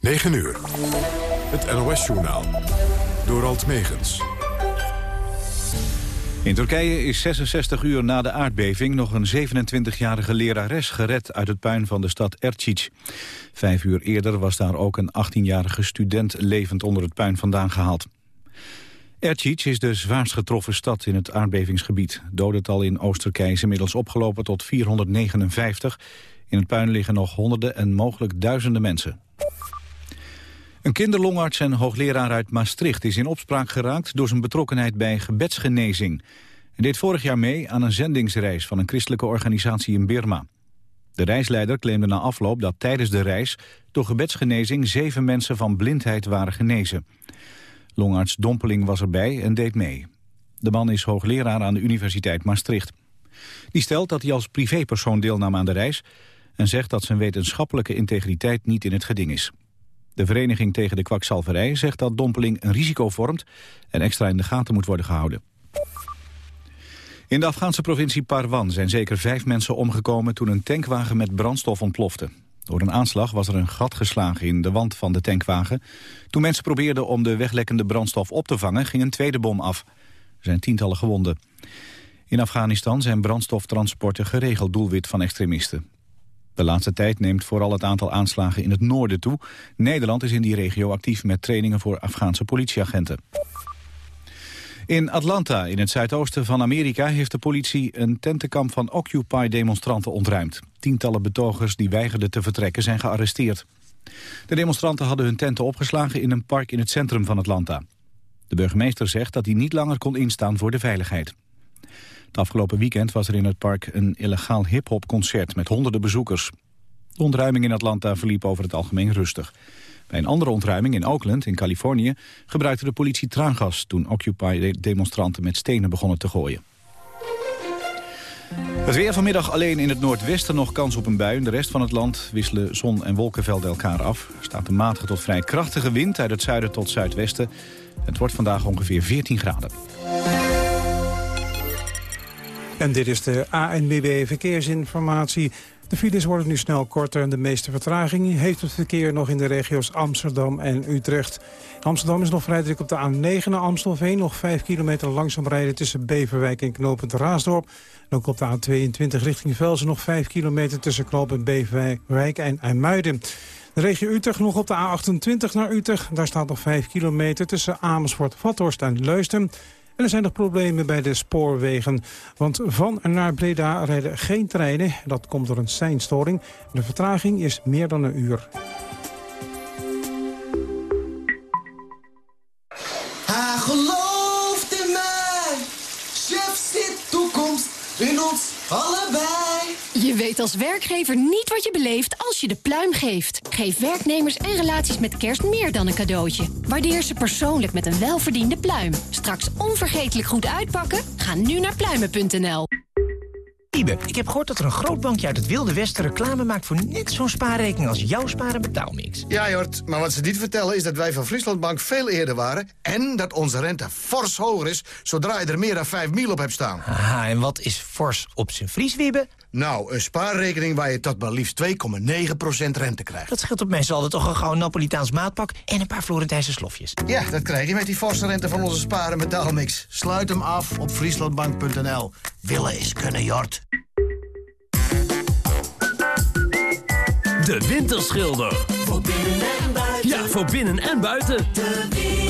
9 uur. Het NOS-journaal. Door Alt Megens. In Turkije is 66 uur na de aardbeving nog een 27-jarige lerares gered uit het puin van de stad Ercic. Vijf uur eerder was daar ook een 18-jarige student levend onder het puin vandaan gehaald. Ercic is de zwaarst getroffen stad in het aardbevingsgebied. Dodental in Oost-Turkije is inmiddels opgelopen tot 459. In het puin liggen nog honderden en mogelijk duizenden mensen. Een kinderlongarts en hoogleraar uit Maastricht is in opspraak geraakt door zijn betrokkenheid bij gebedsgenezing. Hij deed vorig jaar mee aan een zendingsreis van een christelijke organisatie in Birma. De reisleider claimde na afloop dat tijdens de reis door gebedsgenezing zeven mensen van blindheid waren genezen. Longarts Dompeling was erbij en deed mee. De man is hoogleraar aan de Universiteit Maastricht. Die stelt dat hij als privépersoon deelnam aan de reis... en zegt dat zijn wetenschappelijke integriteit niet in het geding is. De Vereniging tegen de Kwakzalverij zegt dat dompeling een risico vormt... en extra in de gaten moet worden gehouden. In de Afghaanse provincie Parwan zijn zeker vijf mensen omgekomen... toen een tankwagen met brandstof ontplofte. Door een aanslag was er een gat geslagen in de wand van de tankwagen. Toen mensen probeerden om de weglekkende brandstof op te vangen... ging een tweede bom af. Er zijn tientallen gewonden. In Afghanistan zijn brandstoftransporten geregeld doelwit van extremisten. De laatste tijd neemt vooral het aantal aanslagen in het noorden toe. Nederland is in die regio actief met trainingen voor Afghaanse politieagenten. In Atlanta, in het zuidoosten van Amerika, heeft de politie een tentenkamp van Occupy-demonstranten ontruimd. Tientallen betogers die weigerden te vertrekken zijn gearresteerd. De demonstranten hadden hun tenten opgeslagen in een park in het centrum van Atlanta. De burgemeester zegt dat hij niet langer kon instaan voor de veiligheid. Het afgelopen weekend was er in het park een illegaal hip-hop-concert met honderden bezoekers. De ontruiming in Atlanta verliep over het algemeen rustig. Bij een andere ontruiming in Oakland, in Californië, gebruikte de politie traangas toen Occupy-demonstranten met stenen begonnen te gooien. Het weer vanmiddag alleen in het noordwesten nog kans op een bui. In de rest van het land wisselen zon- en wolkenvelden elkaar af. Er staat een matige tot vrij krachtige wind uit het zuiden tot zuidwesten. Het wordt vandaag ongeveer 14 graden. En dit is de ANWB Verkeersinformatie. De files worden nu snel korter en de meeste vertraging heeft het verkeer nog in de regio's Amsterdam en Utrecht. Amsterdam is nog vrij druk op de A9 naar Amstelveen. Nog 5 kilometer langzaam rijden tussen Beverwijk en knooppunt Raasdorp. En ook op de A22 richting Velzen nog 5 kilometer tussen knooppunt Beverwijk en IJmuiden. De regio Utrecht nog op de A28 naar Utrecht. Daar staat nog 5 kilometer tussen Amersfoort, Vathorst en Leusden. En er zijn nog problemen bij de spoorwegen. Want van en naar Breda rijden geen treinen. Dat komt door een seinstoring. De vertraging is meer dan een uur. Toekomst allebei. Je weet als werkgever niet wat je beleeft als je de pluim geeft. Geef werknemers en relaties met kerst meer dan een cadeautje. Waardeer ze persoonlijk met een welverdiende pluim. Straks onvergetelijk goed uitpakken? Ga nu naar pluimen.nl. Ibe, ik heb gehoord dat er een groot bankje uit het Wilde Westen reclame maakt... voor net zo'n spaarrekening als jouw sparen betaalmix. Ja, Jort, maar wat ze niet vertellen is dat wij van Frieslandbank veel eerder waren... en dat onze rente fors hoger is zodra je er meer dan 5 mil op hebt staan. Aha, en wat is fors op zijn Fries, Wiebe? Nou, een spaarrekening waar je tot maar liefst 2,9% rente krijgt. Dat scheelt op mensen altijd toch een gauw Napolitaans maatpak... en een paar Florentijnse slofjes. Ja, dat krijg je met die forse rente van onze sparen betaalmix. Sluit hem af op frieslandbank.nl. Willen is kunnen, Jort. De Winterschilder. Voor binnen en buiten. Ja, voor binnen en buiten. De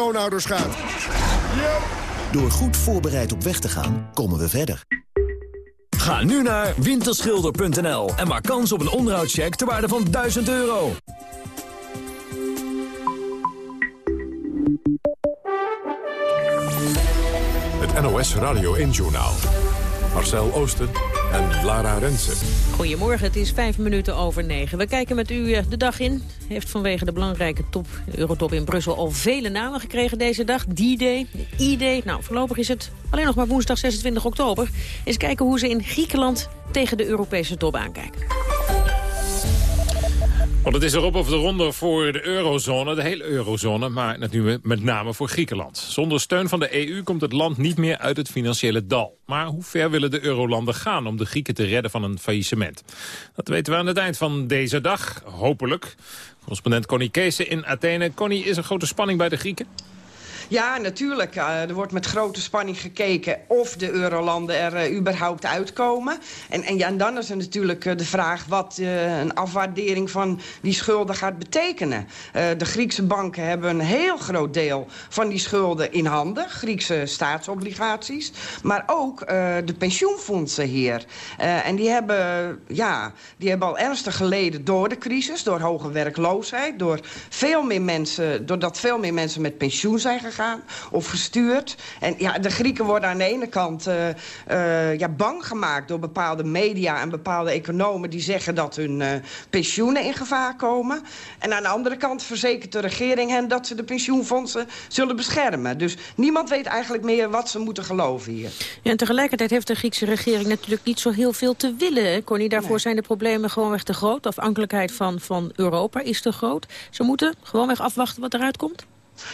schoonouders gaat. Door goed voorbereid op weg te gaan, komen we verder. Ga nu naar winterschilder.nl en maak kans op een onderhoudscheck ter waarde van 1000 euro. Het NOS Radio 1-journaal. Marcel Oosten en Lara Rensen. Goedemorgen, het is vijf minuten over negen. We kijken met u eh, de dag in. Heeft vanwege de belangrijke top, Eurotop in Brussel al vele namen gekregen deze dag. D-Day, I-Day. Nou, voorlopig is het alleen nog maar woensdag 26 oktober. Eens kijken hoe ze in Griekenland tegen de Europese top aankijken. Want het is erop of de ronde voor de eurozone, de hele eurozone... maar natuurlijk met name voor Griekenland. Zonder steun van de EU komt het land niet meer uit het financiële dal. Maar hoe ver willen de eurolanden gaan om de Grieken te redden van een faillissement? Dat weten we aan het eind van deze dag, hopelijk. Correspondent Connie Keese in Athene. Connie, is er grote spanning bij de Grieken? Ja, natuurlijk. Uh, er wordt met grote spanning gekeken of de eurolanden er uh, überhaupt uitkomen. En, en, dan is er natuurlijk uh, de vraag wat een afwaardering van die schulden gaat betekenen. de Griekse banken hebben een heel groot deel van die schulden in handen. Griekse staatsobligaties. Maar ook de pensioenfondsen hier. en die hebben, ja, die hebben al ernstig geleden door de crisis. Door hoge werkloosheid. Door veel meer mensen, doordat veel meer mensen met pensioen zijn gegaan of gestuurd. En ja, de Grieken worden aan de ene kant uh, uh, ja, bang gemaakt door bepaalde media en bepaalde economen die zeggen dat hun uh, pensioenen in gevaar komen. En aan de andere kant verzekert de regering hen dat ze de pensioenfondsen zullen beschermen. Dus niemand weet eigenlijk meer wat ze moeten geloven hier. Ja, en tegelijkertijd heeft de Griekse regering natuurlijk niet zo heel veel te willen. Connie, daarvoor nee. zijn de problemen gewoonweg te groot. De afhankelijkheid van, van Europa is te groot. Ze moeten gewoonweg afwachten wat eruit komt?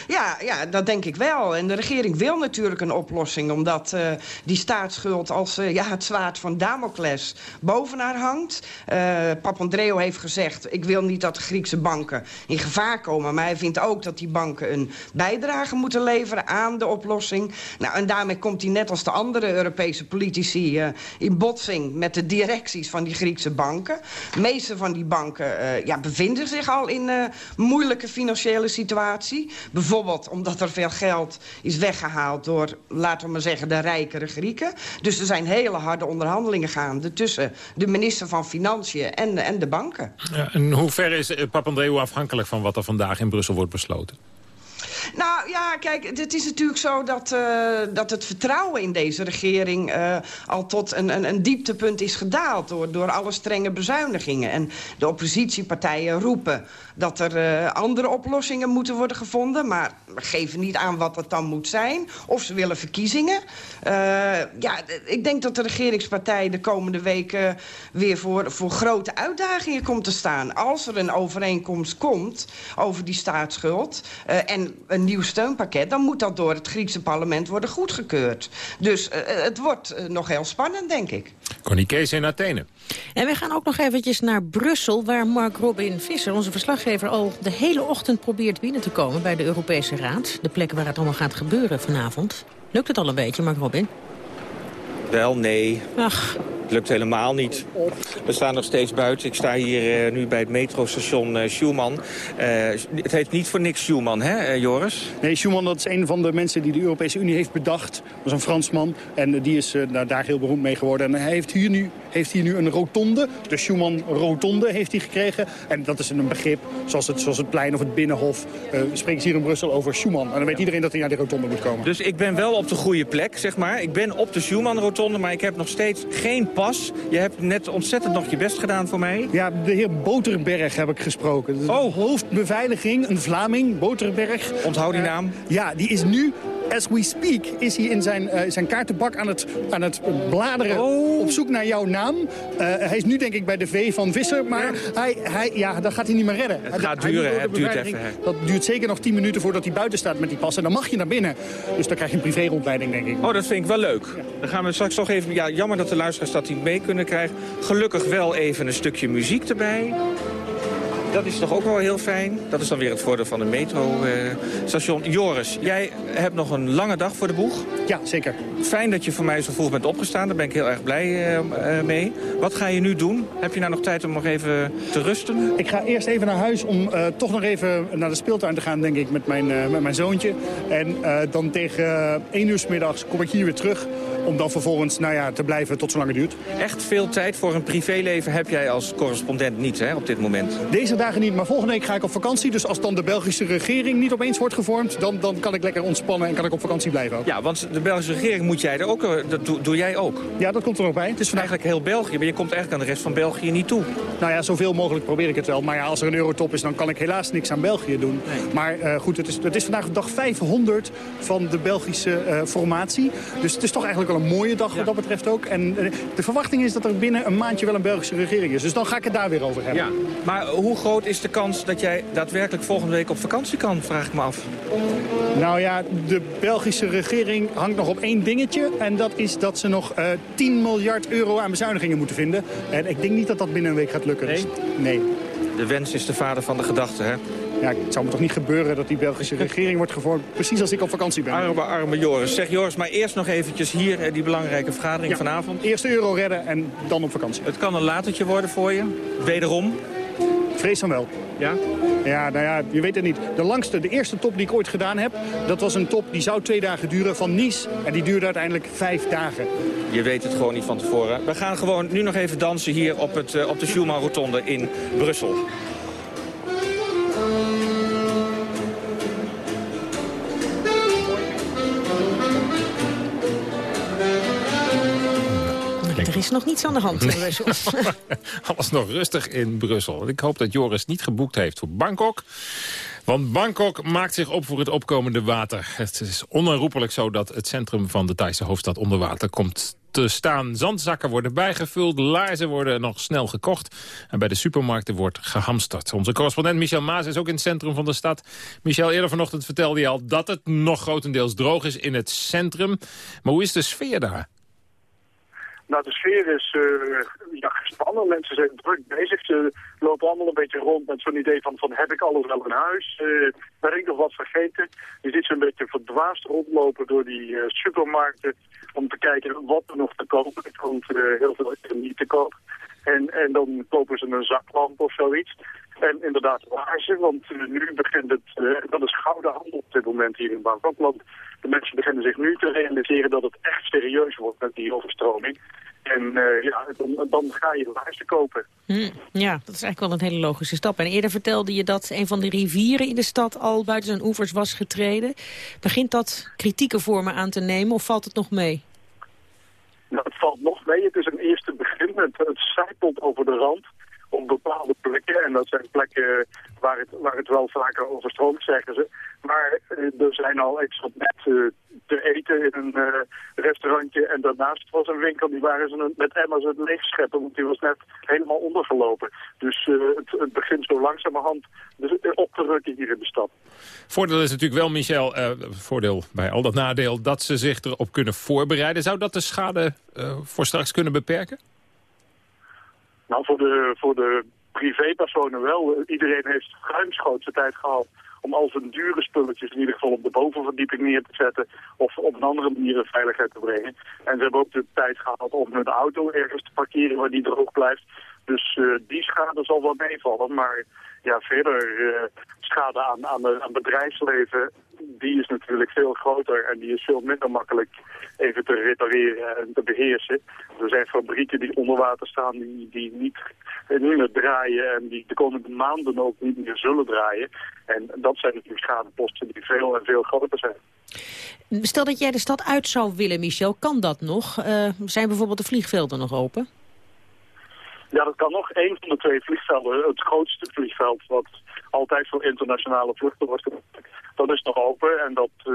Ja, ja, dat denk ik wel. En de regering wil natuurlijk een oplossing... omdat uh, die staatsschuld als uh, ja, het zwaard van Damocles boven haar hangt. Uh, Papandreou heeft gezegd... ik wil niet dat de Griekse banken in gevaar komen... maar hij vindt ook dat die banken een bijdrage moeten leveren aan de oplossing. Nou, en daarmee komt hij net als de andere Europese politici... in botsing met de directies van die Griekse banken. De meeste van die banken ja, bevinden zich al in een moeilijke financiële situatie... Bijvoorbeeld omdat er veel geld is weggehaald door, laten we maar zeggen, de rijkere Grieken. Dus er zijn hele harde onderhandelingen gaande tussen de minister van Financiën en, en de banken. Ja, en hoe ver is Papandreou afhankelijk van wat er vandaag in Brussel wordt besloten? Nou ja, kijk, het is natuurlijk zo dat, uh, dat het vertrouwen in deze regering... Uh, al tot een, een, een, dieptepunt is gedaald door, door alle strenge bezuinigingen. En de oppositiepartijen roepen dat er uh, andere oplossingen moeten worden gevonden... maar geven niet aan wat dat dan moet zijn. Of ze willen verkiezingen. ja, ik denk dat de regeringspartij de komende weken... weer voor, voor grote uitdagingen komt te staan. Als er een overeenkomst komt over die staatsschuld... en een nieuw steunpakket... dan moet dat door het Griekse parlement worden goedgekeurd. Dus uh, het wordt uh, nog heel spannend, denk ik. Connie Kees in Athene. En we gaan ook nog eventjes naar Brussel... waar Mark Robin Visser, onze verslaggever... al de hele ochtend probeert binnen te komen bij de Europese Raad. De plek waar het allemaal gaat gebeuren vanavond. Lukt het al een beetje, Mark Robin? Wel, nee. Ach. Het lukt helemaal niet. We staan nog steeds buiten. Ik sta hier uh, nu bij het metrostation uh, Schumann. Uh, het heet niet voor niks Schumann, hè Joris? Nee, Schumann dat is een van de mensen die de Europese Unie heeft bedacht. Dat was een Fransman en die is nou, daar heel beroemd mee geworden. En hij heeft hier nu, heeft hier nu een rotonde, de Schumann rotonde heeft hij gekregen. En dat is een begrip zoals het, zoals het plein of het Binnenhof. we spreken hier in Brussel over Schumann. En dan weet iedereen dat hij naar die rotonde moet komen. Dus ik ben wel op de goede plek, zeg maar. Ik ben op de Schumann rotonde, maar ik heb nog steeds geen pas. Je hebt net ontzettend nog je best gedaan voor mij. Ja, de heer Boterberg heb ik gesproken. Oh. hoofdbeveiliging, een Vlaming, Boterberg. Onthoud die naam. Uh, ja, die is nu as we speak is hij in zijn, uh, zijn kaartenbak aan het, aan het bladeren oh. op zoek naar jouw naam. Uh, hij is nu denk ik bij de V van Visser, maar ja. Hij, hij, ja, dat gaat hij niet meer redden. Het gaat hij, duren, het duurt even. Hè. Dat duurt zeker nog 10 minuten voordat hij buiten staat met die pas. En dan mag je naar binnen. Dus dan krijg je een privé-rondleiding, denk ik. Oh, dat vind ik wel leuk. Ja. Dan gaan we straks toch even... Ja, jammer dat de luisteraars dat niet mee kunnen krijgen. Gelukkig wel even een stukje muziek erbij. Dat is toch ook wel heel fijn. Dat is dan weer het voordeel van een metrostation. Uh, Joris, jij hebt nog een lange dag voor de boeg. Ja, zeker. Fijn dat je voor mij zo vroeg bent opgestaan. Daar ben ik heel erg blij uh, uh, mee. Wat ga je nu doen? Heb je nou nog tijd om nog even te rusten? Ik ga eerst even naar huis om toch nog even naar de speeltuin te gaan, denk ik, met mijn, met mijn zoontje. En dan tegen 1 uur s middags kom ik hier weer terug om dan vervolgens nou ja, te blijven tot zolang het duurt. Echt veel tijd voor een privéleven heb jij als correspondent niet hè, op dit moment. Deze dagen niet, maar volgende week ga ik op vakantie. Dus als dan de Belgische regering niet opeens wordt gevormd... dan, dan kan ik lekker ontspannen en kan ik op vakantie blijven ook. Ja, want de Belgische regering moet jij er ook, eh, dat doe, doe jij ook. Ja, dat komt er ook bij. Het is vandaag eigenlijk heel België, maar je komt eigenlijk aan de rest van België niet toe. Nou ja, zoveel mogelijk probeer ik het wel. Maar ja, als er een eurotop is, dan kan ik helaas niks aan België doen. Maar eh, goed, het is, het is vandaag dag 500 van de Belgische eh, formatie. Dus het is toch eigenlijk wel een mooie dag wat dat betreft ook. En eh, de verwachting is dat er binnen een maandje wel een Belgische regering is. Dus dan ga ik het daar weer over hebben. Ja, maar hoe groot is de kans dat jij daadwerkelijk volgende week op vakantie kan, vraag ik me af. Nou ja, de Belgische regering hangt nog op één dingetje. En dat is dat ze nog eh 10 miljard euro aan bezuinigingen moeten vinden. En ik denk niet dat dat binnen een week gaat lukken. Dus- nee. De wens is de vader van de gedachte, hè? Ja, het zou me toch niet gebeuren dat die Belgische regering wordt gevormd... precies als ik op vakantie ben. Arme, arme Joris. Zeg Joris, maar eerst nog eventjes hier eh, die belangrijke vergadering Ja, vanavond. Eerst de euro redden en dan op vakantie. Het kan een latertje worden voor je. Wederom. Vrees van wel. Ja? Ja, nou ja, je weet het niet. De langste, de eerste top die ik ooit gedaan heb... dat was een top die zou twee dagen duren van Nice. En die duurde uiteindelijk vijf dagen. Je weet het gewoon niet van tevoren. We gaan gewoon nu nog even dansen hier op, het, eh, op de Schumann Rotonde in Brussel. Is nog niets aan de hand in Brussel. Alles nog rustig in Brussel. Ik hoop dat Joris niet geboekt heeft voor Bangkok. Want Bangkok maakt zich op voor het opkomende water. Het is onherroepelijk zo dat het centrum van de Thaise hoofdstad onder water komt te staan. Zandzakken worden bijgevuld, laarzen worden nog snel gekocht. En bij de supermarkten wordt gehamsterd. Onze correspondent Michel Maas is ook in het centrum van de stad. Michel, eerder vanochtend vertelde je al dat het nog grotendeels droog is in het centrum. Maar hoe is de sfeer daar? Nou, de sfeer is eh, ja, gespannen. Mensen zijn druk bezig. Ze lopen allemaal een beetje rond met zo'n idee van, van heb ik alles wel in huis? Uh, ben ik nog wat vergeten? Je ziet ze een beetje verdwaasd rondlopen door die eh, supermarkten om te kijken wat er nog te kopen. Komt eh, heel veel is er niet te koop. En, en dan kopen ze een zaklamp of zoiets. En inderdaad laarzen, want eh, nu begint het, eh, dat is gouden handel op dit moment hier in Bangkok. Want de mensen beginnen zich nu te realiseren dat het echt serieus wordt met die overstroming. En eh, ja, dan, dan ga je laarzen kopen. Hm, ja, dat is eigenlijk wel een hele logische stap. En eerder vertelde je dat een van de rivieren in de stad al buiten zijn oevers was getreden. Begint dat kritieke vormen aan te nemen of valt het nog mee? Nou, het valt nog mee. Het is een eerste begin. Het, het zijpelt over de rand op bepaalde plekken. En dat zijn plekken waar het, waar het wel vaker overstroomt, zeggen ze. Maar eh, er zijn al, ik zat net eh, te eten in een eh, restaurantje. En daarnaast was een winkel, die waren ze met emmers het leegscheppen. Want die was net helemaal ondergelopen. Dus het, begint zo langzamerhand dus, op te rukken hier in de stad. Voordeel is natuurlijk wel, Michel, voordeel bij al dat nadeel... dat ze zich erop kunnen voorbereiden. Zou dat de schade voor straks kunnen beperken? Nou, voor de, voor de privépersonen wel. Iedereen heeft ruimschoots de tijd gehad om al zijn dure spulletjes in ieder geval op de bovenverdieping neer te zetten of op een andere manier in veiligheid te brengen. En ze hebben ook de tijd gehad om hun auto ergens te parkeren waar die droog blijft. Dus eh, die schade zal wel meevallen, maar ja, verder eh, schade aan, aan, aan bedrijfsleven, die is natuurlijk veel groter en die is veel minder makkelijk even te repareren en te beheersen. Er zijn fabrieken die onder water staan die, die niet, eh, niet meer draaien en die de komende maanden ook niet meer zullen draaien. En dat zijn natuurlijk schadeposten die veel en veel groter zijn. Stel dat jij de stad uit zou willen, Michel, kan dat nog? Zijn bijvoorbeeld de vliegvelden nog open? Ja, dat kan nog. Een van de twee vliegvelden, het grootste vliegveld wat altijd voor internationale vluchten wordt gebruikt, dat is nog open en dat eh,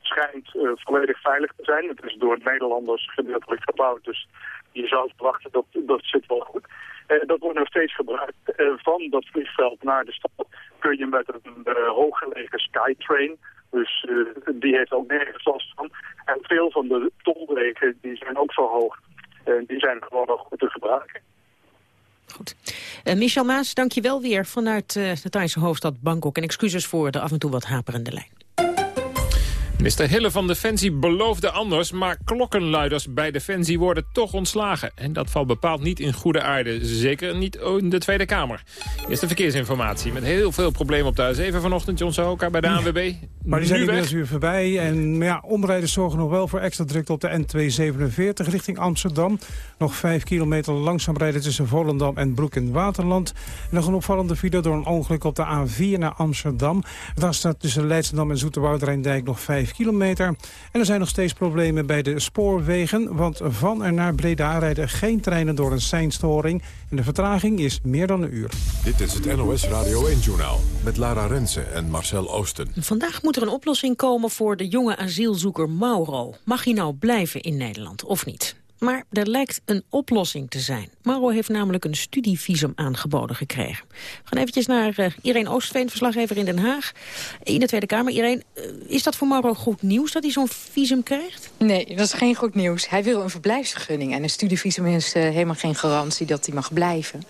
schijnt eh, volledig veilig te zijn. Het is door Nederlanders gedeeltelijk gebouwd, dus je zou verwachten dat dat zit wel goed. Eh, dat wordt nog steeds gebruikt. Van dat vliegveld naar de stad kun je met een hooggelegen Skytrain, dus die heeft ook nergens last van. En veel van de tolwegen die zijn ook zo hoog. Die zijn gewoon nog goed te gebruiken. Eh, Michel Maas, dank je wel weer vanuit eh, de Thaise hoofdstad Bangkok. En excuses voor de af en toe wat haperende lijn. Minister Hille van Defensie beloofde anders... maar klokkenluiders bij Defensie worden toch ontslagen. En dat valt bepaald niet in goede aarde. Zeker niet in de Tweede Kamer. Eerste verkeersinformatie met heel veel problemen op de A7 vanochtend. John Sahoka bij de ANWB. Maar die zijn nu inmiddels weer voorbij. En ja, omrijders zorgen nog wel voor extra drukte op de N247 richting Amsterdam. Nog 5 kilometer langzaam rijden tussen Volendam en Broek in Waterland. En nog een opvallende file door een ongeluk op de A4 naar Amsterdam. Daar staat tussen Leidschendam en Zoeterwoud-Rijndijk nog 5 kilometer. En er zijn nog steeds problemen bij de spoorwegen. Want van en naar Breda rijden geen treinen door een seinstoring. En de vertraging is meer dan een uur. Dit is het NOS Radio 1-journaal met Lara Rensen en Marcel Oosten. Vandaag moet er een oplossing komen voor de jonge asielzoeker Mauro. Mag hij nou blijven in Nederland of niet? Maar er lijkt een oplossing te zijn. Mauro heeft namelijk een studievisum aangeboden gekregen. We gaan eventjes naar uh, Irene Oostveen, verslaggever in Den Haag. In de Tweede Kamer. Irene, uh, is dat voor Mauro goed nieuws dat hij zo'n visum krijgt? Nee, dat is geen goed nieuws. Hij wil een verblijfsvergunning. En een studievisum is uh, helemaal geen garantie dat hij mag blijven.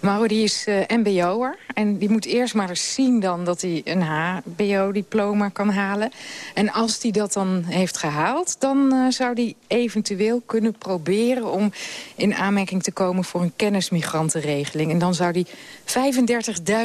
Mauro die is uh, mbo'er en die moet eerst maar eens zien dan dat hij een hbo-diploma kan halen. En als hij dat dan heeft gehaald, dan uh, zou hij eventueel kunnen proberen... om in aanmerking te komen voor een kennismigrantenregeling. En dan zou hij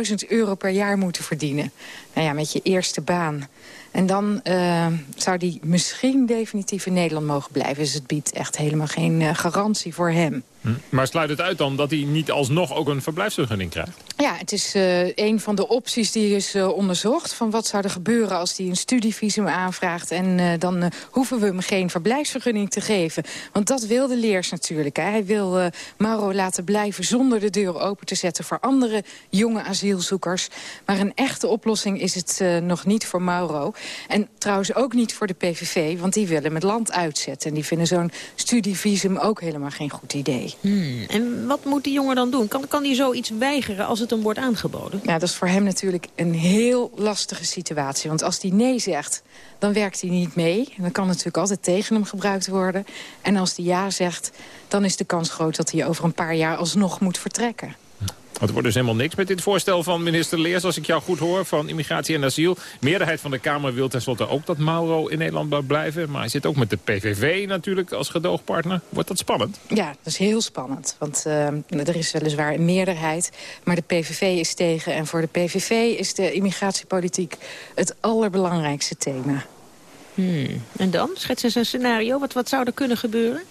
35.000 euro per jaar moeten verdienen. Nou ja, met je eerste baan. En dan uh, zou die misschien definitief in Nederland mogen blijven. Dus het biedt echt helemaal geen garantie voor hem. Hm. Maar sluit het uit dan dat hij niet alsnog ook een verblijfsvergunning krijgt? Ja, het is uh, een van de opties die is uh, onderzocht. Van wat zou er gebeuren als hij een studievisum aanvraagt... en uh, dan hoeven we hem geen verblijfsvergunning te geven. Want dat wil de Leers natuurlijk. Hè. Hij wil Mauro laten blijven zonder de deur open te zetten... voor andere jonge asielzoekers. Maar een echte oplossing is het nog niet voor Mauro. En trouwens ook niet voor de PVV, want die willen het land uitzetten. En die vinden zo'n studievisum ook helemaal geen goed idee. Hmm. En wat moet die jongen dan doen? Kan, kan hij zoiets weigeren als het hem wordt aangeboden? Ja, dat is voor hem natuurlijk een heel lastige situatie. Want als hij nee zegt, dan werkt hij niet mee. En dan kan natuurlijk altijd tegen hem gebruikt worden. En als hij ja zegt, dan is de kans groot dat hij over een paar jaar alsnog moet vertrekken. Het wordt dus helemaal niks met dit voorstel van minister Leers, als ik jou goed hoor, van immigratie en asiel. Meerderheid van de Kamer wil tenslotte ook dat Mauro in Nederland blijft blijven. Maar hij zit ook met de PVV natuurlijk als gedoogpartner. Wordt dat spannend? Ja, dat is heel spannend. Want uh, er is weliswaar een meerderheid, maar de PVV is tegen. En voor de PVV is de immigratiepolitiek het allerbelangrijkste thema. Hmm. En dan? Schets eens een scenario. Wat, wat zou er kunnen gebeuren?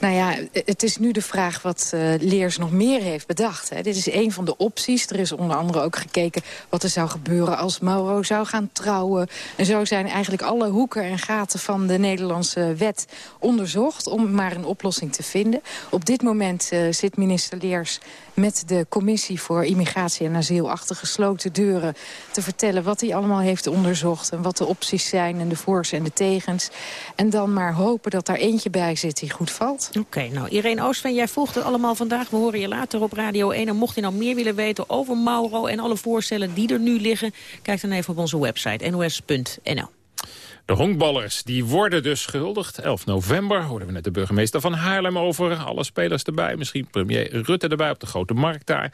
Nou ja, het is nu de vraag wat uh, Leers nog meer heeft bedacht. Hè. Dit is een van de opties. Er is onder andere ook gekeken wat er zou gebeuren als Mauro zou gaan trouwen. En zo zijn eigenlijk alle hoeken en gaten van de Nederlandse wet onderzocht... om maar een oplossing te vinden. Op dit moment uh, zit minister Leers met de commissie voor immigratie en asiel achter gesloten deuren te vertellen wat hij allemaal heeft onderzocht en wat de opties zijn en de voor's en de tegens. En dan maar hopen dat daar eentje bij zit die goed valt. Oké, nou Irene Oostveen, jij volgt het allemaal vandaag. We horen je later op Radio 1. En mocht je nou meer willen weten over Mauro en alle voorstellen die er nu liggen, kijk dan even op onze website nos.nl. De honkballers die worden dus gehuldigd. 11 november hoorden we net de burgemeester van Haarlem over. Alle spelers erbij, misschien premier Rutte erbij op de grote markt daar.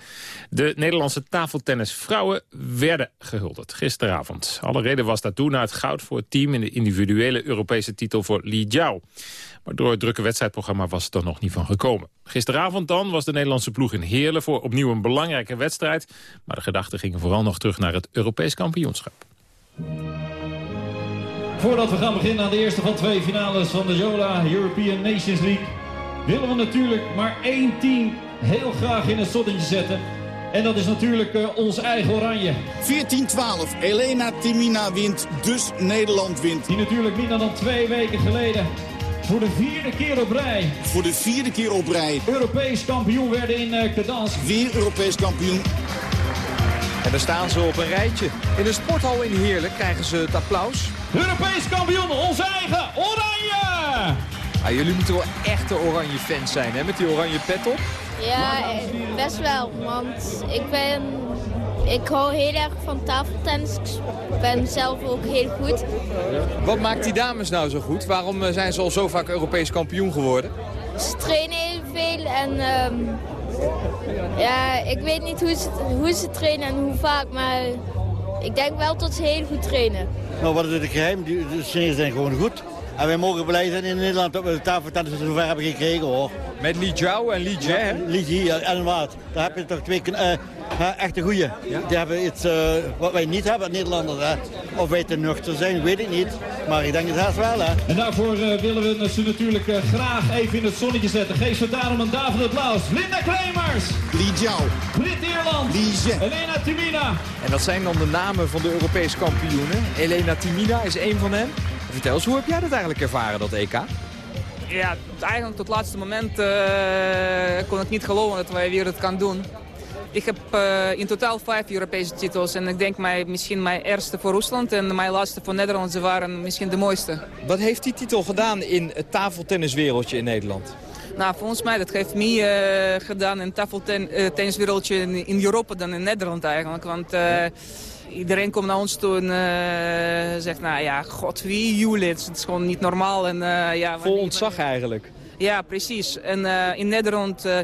De Nederlandse tafeltennisvrouwen werden gehuldigd gisteravond. Alle reden was daartoe na het goud voor het team... in de individuele Europese titel voor Li Jiao. Maar door het drukke wedstrijdprogramma was het er nog niet van gekomen. Gisteravond dan was de Nederlandse ploeg in Heerlen... voor opnieuw een belangrijke wedstrijd. Maar de gedachten gingen vooral nog terug naar het Europees kampioenschap. Voordat we gaan beginnen aan de eerste van twee finales van de Jola European Nations League... willen we natuurlijk maar één team heel graag in het zonnetje zetten. En dat is natuurlijk uh, ons eigen Oranje. 14-12. Elena Timina wint, dus Nederland wint. Die natuurlijk niet dan twee weken geleden voor de vierde keer op rij. Voor de vierde keer op rij. Europees kampioen werden in uh. Weer Europees kampioen. En dan staan ze op een rijtje. In de sporthal in Heerlen krijgen ze het applaus. Europees kampioen, ons eigen Oranje! Ah, jullie moeten wel echte oranje fans zijn, hè? Met die oranje pet op. Ja, best wel. Want ik ben... Ik hou heel erg van tafeltennis. Ik ben zelf ook heel goed. Wat maakt die dames nou zo goed? Waarom eh, zijn ze al zo vaak Europees kampioen geworden? Ze trainen heel veel en... Um, ja, ik weet niet hoe ze, hoe ze trainen en hoe vaak, maar Ik denk wel dat ze heel goed trainen. Nou, wat is het geheim? Die- De Chinezen zijn gewoon goed. En wij mogen blij zijn in Nederland dat we de tafeltennis zover hebben gekregen, hoor. Met Li Jiao en Li Jie, hè? Li Jie en Waard. Daar heb je toch twee eh, eh, echte goeie. Die hebben iets eh, wat wij niet hebben, Nederlanders. Hè. Of wij te nuchter zijn, weet ik niet. Maar ik denk het haast wel, hè. En daarvoor eh, willen we ze natuurlijk eh, graag even in het zonnetje zetten. Geef ze daarom een David applaus. Linda Kremers. Li Jiao. Brit Ierland. Elena Timina. En dat zijn dan de namen van de Europese kampioenen. Elena Timina is één van hen. Vertel eens, hoe heb jij dat eigenlijk ervaren, dat EK? Ja, eigenlijk tot het laatste moment eh, kon ik niet geloven dat wij weer het kan doen. Ik heb eh, in totaal vijf Europese titels en ik denk mij, misschien mijn eerste voor Rusland en mijn laatste voor Nederland, ze waren misschien de mooiste. Wat heeft die titel gedaan in het tafeltenniswereldje in Nederland? Nou, volgens mij dat heeft meer eh, gedaan in het tafeltenniswereldje in, in Europa dan in Nederland eigenlijk. Want eh, iedereen komt naar ons toe en eh, zegt, nou ja, god, wie Julits? Het is gewoon niet normaal. En, eh, ja, Vol ontzag eigenlijk. Ja, precies. En eh, in Nederland, eh,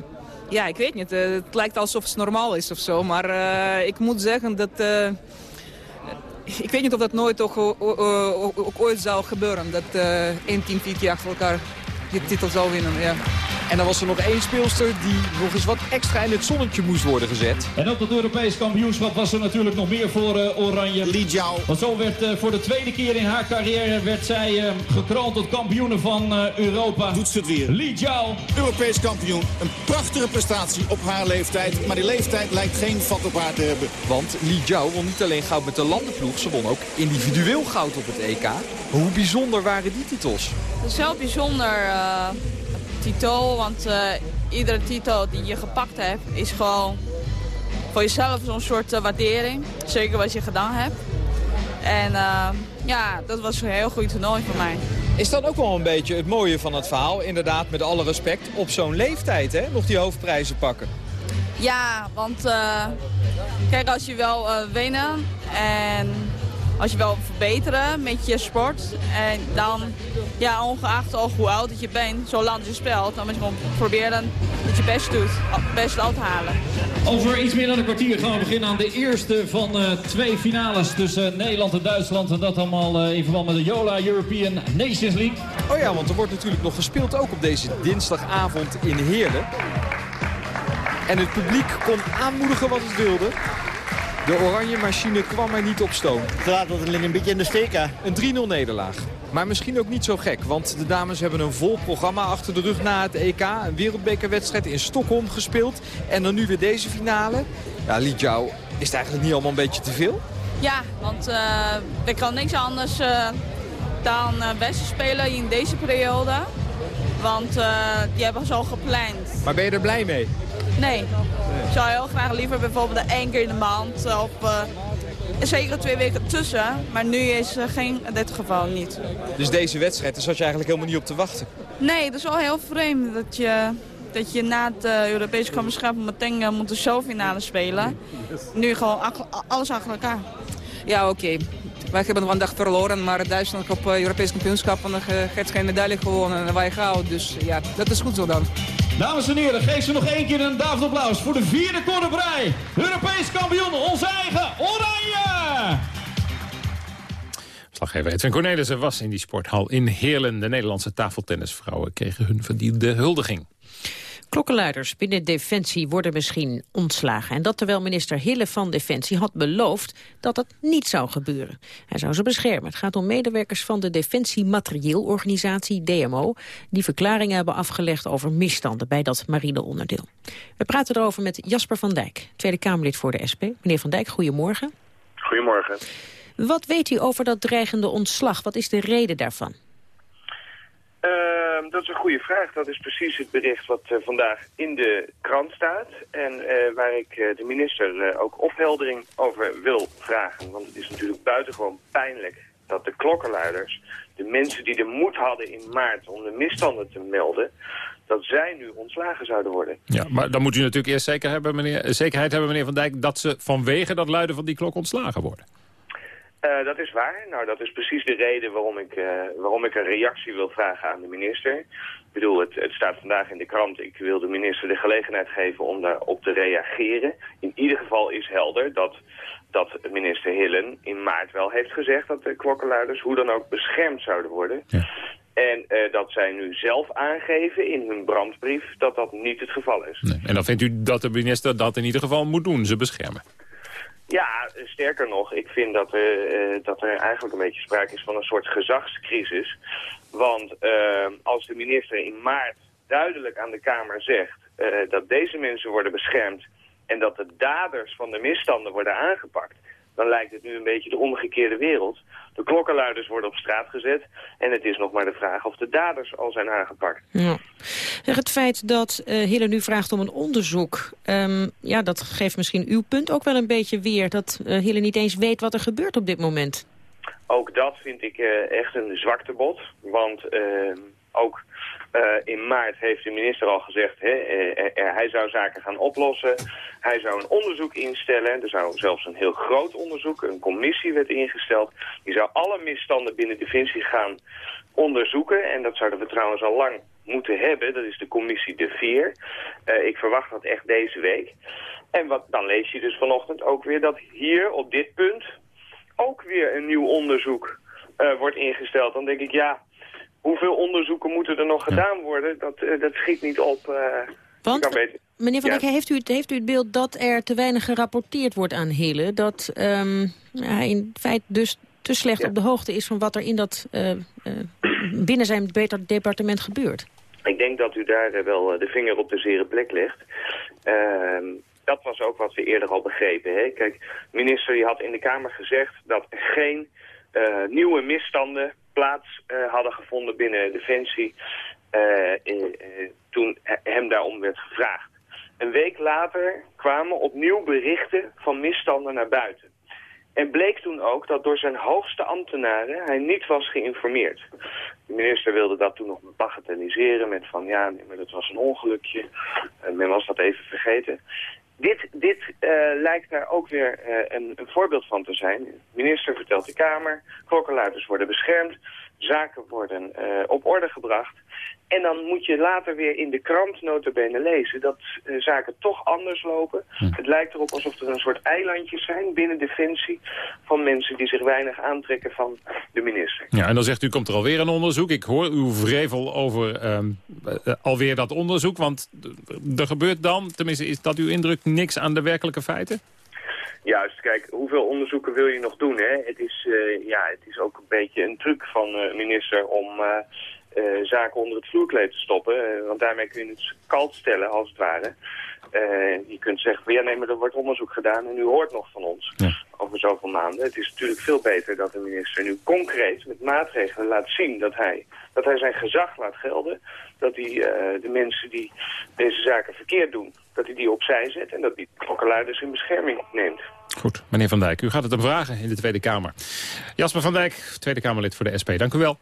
ja, ik weet niet, eh, het lijkt alsof het normaal is of zo. Maar eh, ik moet zeggen dat... eh, ik weet niet of dat nooit toch, o- o- o- ook ooit zou gebeuren. Dat één team vier keer achter elkaar die titel zou winnen, ja. En dan was er nog één speelster die nog eens wat extra in het zonnetje moest worden gezet. En op het Europees kampioenschap was er natuurlijk nog meer voor eh, Oranje. Li Jiao. Want zo werd eh, voor de tweede keer in haar carrière werd zij eh, gekroond tot kampioene van eh, Europa. Doet ze het weer. Li Jiao. Europees kampioen. Een prachtige prestatie op haar leeftijd. Maar die leeftijd lijkt geen vat op haar te hebben. Want Li Jiao won niet alleen goud met de landenploeg, ze won ook individueel goud op het EK. Hoe bijzonder waren die titels? Het is wel bijzonder eh, titel, want eh, iedere titel die je gepakt hebt is gewoon voor jezelf zo'n soort eh, waardering. Zeker wat je gedaan hebt. En eh, ja, dat was een heel goed toernooi voor mij. Is dat ook wel een beetje het mooie van het verhaal? Inderdaad, met alle respect, op zo'n leeftijd hè, nog die hoofdprijzen pakken. Ja, want kijk, als je wel eh winnen en als je wel verbeteren met je sport. En dan, ja, ongeacht al hoe oud dat je bent, zolang je speelt, dan moet je gewoon proberen dat je best doet, best uit te halen. Over iets meer dan een kwartier gaan we beginnen aan de eerste van eh, twee finales tussen Nederland en Duitsland. En dat allemaal eh, in verband met de Yola European Nations League. Oh ja, want er wordt natuurlijk nog gespeeld ook op deze dinsdagavond in Heerlen. En het publiek kon aanmoedigen wat het wilde. De oranje machine kwam er niet op stoom. Ze laten het een beetje in de steek, hè? Een 3-0 nederlaag. Maar misschien ook niet zo gek, want de dames hebben een vol programma achter de rug na het EK. Een wereldbekerwedstrijd in Stockholm gespeeld. En dan nu weer deze finale. Ja, Li Jiao, is het eigenlijk niet allemaal een beetje te veel? Ja, want eh er kan niks anders eh, dan uh, beste spelen in deze periode. Want eh, die hebben zo gepland. Maar ben je er blij mee? Nee. Ik zou heel graag liever bijvoorbeeld één keer in de maand of eh, zeker twee weken tussen. Maar nu is uh, geen, in dit geval niet. Dus deze wedstrijd, daar zat je eigenlijk helemaal niet op te wachten? Nee, dat is wel heel vreemd dat je, dat je na het uh, Europese kampioenschap meteen uh, moet de showfinale spelen. Nu gewoon alles achter elkaar. Ja, oké. Okay. Wij hebben vandaag verloren, maar Duitsland op uh, Europees kampioenschap heeft geen medaille gewonnen en wij goud. Dus ja, dat is goed zo dan. Dames en heren, geef ze nog één keer een David applaus voor de vierde korte. Europees kampioen, onze eigen Oranje! Slaggever Edwin Cornelissen was in die sporthal in Heerlen. De Nederlandse tafeltennisvrouwen kregen hun verdiende huldiging. Klokkenluiders binnen Defensie worden misschien ontslagen. En dat terwijl minister Hille van Defensie had beloofd dat dat niet zou gebeuren. Hij zou ze beschermen. Het gaat om medewerkers van de Defensie Materieelorganisatie, DMO... die verklaringen hebben afgelegd over misstanden bij dat marineonderdeel. We praten erover met Jasper van Dijk, Tweede Kamerlid voor de SP. Meneer van Dijk, goedemorgen. Goedemorgen. Wat weet u over dat dreigende ontslag? Wat is de reden daarvan? Uh, dat is een goede vraag. Dat is precies het bericht wat uh, vandaag in de krant staat. En uh, waar ik uh, de minister ook opheldering over wil vragen. Want het is natuurlijk buitengewoon pijnlijk dat de klokkenluiders... de mensen die de moed hadden in maart om de misstanden te melden... dat zij nu ontslagen zouden worden. Ja, maar dan moet u natuurlijk eerst zeker hebben, meneer, zekerheid hebben, meneer Van Dijk... dat ze vanwege dat luiden van die klok ontslagen worden. Uh, dat is waar. Nou, dat is precies de reden waarom ik, uh, waarom ik een reactie wil vragen aan de minister. Ik bedoel, het, het staat vandaag in de krant. Ik wil de minister de gelegenheid geven om daarop te reageren. In ieder geval is helder dat dat minister Hillen in maart wel heeft gezegd dat de klokkenluiders hoe dan ook beschermd zouden worden. En eh, dat zij nu zelf aangeven in hun brandbrief dat dat niet het geval is. Nee. En dan vindt u dat de minister dat in ieder geval moet doen, ze beschermen? Ja, sterker nog, ik vind dat er, eh, dat er eigenlijk een beetje sprake is van een soort gezagscrisis. Want eh, als de minister in maart duidelijk aan de Kamer zegt eh, dat deze mensen worden beschermd en dat de daders van de misstanden worden aangepakt, dan lijkt het nu een beetje de omgekeerde wereld. De klokkenluiders worden op straat gezet en het is nog maar de vraag of de daders al zijn aangepakt. Ja. Het feit dat uh, Hille nu vraagt om een onderzoek... Um, ja, dat geeft misschien uw punt ook wel een beetje weer... dat uh, Hille niet eens weet wat er gebeurt op dit moment. Ook dat vind ik uh, echt een zwaktebod. Want ook in maart heeft de minister al gezegd... Hè, hij zou zaken gaan oplossen. Hij zou een onderzoek instellen. Er zou zelfs een heel groot onderzoek, een commissie werd ingesteld. Die zou alle misstanden binnen Defensie gaan onderzoeken. En dat zouden we trouwens al lang moeten hebben. Dat is de commissie De Veer. Ik verwacht dat echt deze week. En wat, dan lees je dus vanochtend ook weer dat hier op dit punt ook weer een nieuw onderzoek wordt ingesteld. Dan denk ik, ja, hoeveel onderzoeken moeten er nog gedaan worden? Dat, uh, dat schiet niet op. Want, meneer Van Dijk, ja. heeft, u het, heeft u het beeld dat er te weinig gerapporteerd wordt aan Hille? Dat um, hij in feite dus te slecht ja. op de hoogte is van wat er in dat, binnen zijn departement gebeurt? Ik denk dat u daar wel de vinger op de zere plek legt. Uh, dat was ook wat we eerder al begrepen. Hè? Kijk, de minister die had in de Kamer gezegd dat er geen uh, nieuwe misstanden plaats uh, hadden gevonden binnen Defensie uh, toen hem daarom werd gevraagd. Een week later kwamen opnieuw berichten van misstanden naar buiten. En bleek toen ook dat door zijn hoogste ambtenaren hij niet was geïnformeerd. De minister wilde dat toen nog bagatelliseren met van ja, maar dat was een ongelukje. En men was dat even vergeten. Dit, dit uh, lijkt daar ook weer uh, een, een, voorbeeld van te zijn. De minister vertelt de Kamer, klokkenluiders worden beschermd, zaken worden uh, op orde gebracht. En dan moet je later weer in de krant notabene lezen dat uh, zaken toch anders lopen. Hm. Het lijkt erop alsof er een soort eilandjes zijn binnen Defensie... van mensen die zich weinig aantrekken van de minister. Ja, en dan zegt u, komt er alweer een onderzoek. Ik hoor uw vrevel over uh, uh, alweer dat onderzoek. Want er gebeurt dan, tenminste is dat uw indruk, niks aan de werkelijke feiten? Juist, kijk, hoeveel onderzoeken wil je nog doen? Hè? Het, is, uh, ja, het is ook een beetje een truc van uh, minister om... Uh, uh, zaken onder het vloerkleed te stoppen. Uh, want daarmee kun je het koud stellen, als het ware. Uh, je kunt zeggen, ja nee, maar er wordt onderzoek gedaan en u hoort nog van ons ja. over zoveel maanden. Het is natuurlijk veel beter dat de minister nu concreet met maatregelen laat zien dat hij, dat hij zijn gezag laat gelden. Dat hij de mensen die deze zaken verkeerd doen, dat hij die opzij zet en dat hij klokkenluiders in bescherming neemt. Goed, meneer Van Dijk, u gaat het hem vragen in de Tweede Kamer. Jasper Van Dijk, Tweede Kamerlid voor de SP. Dank u wel.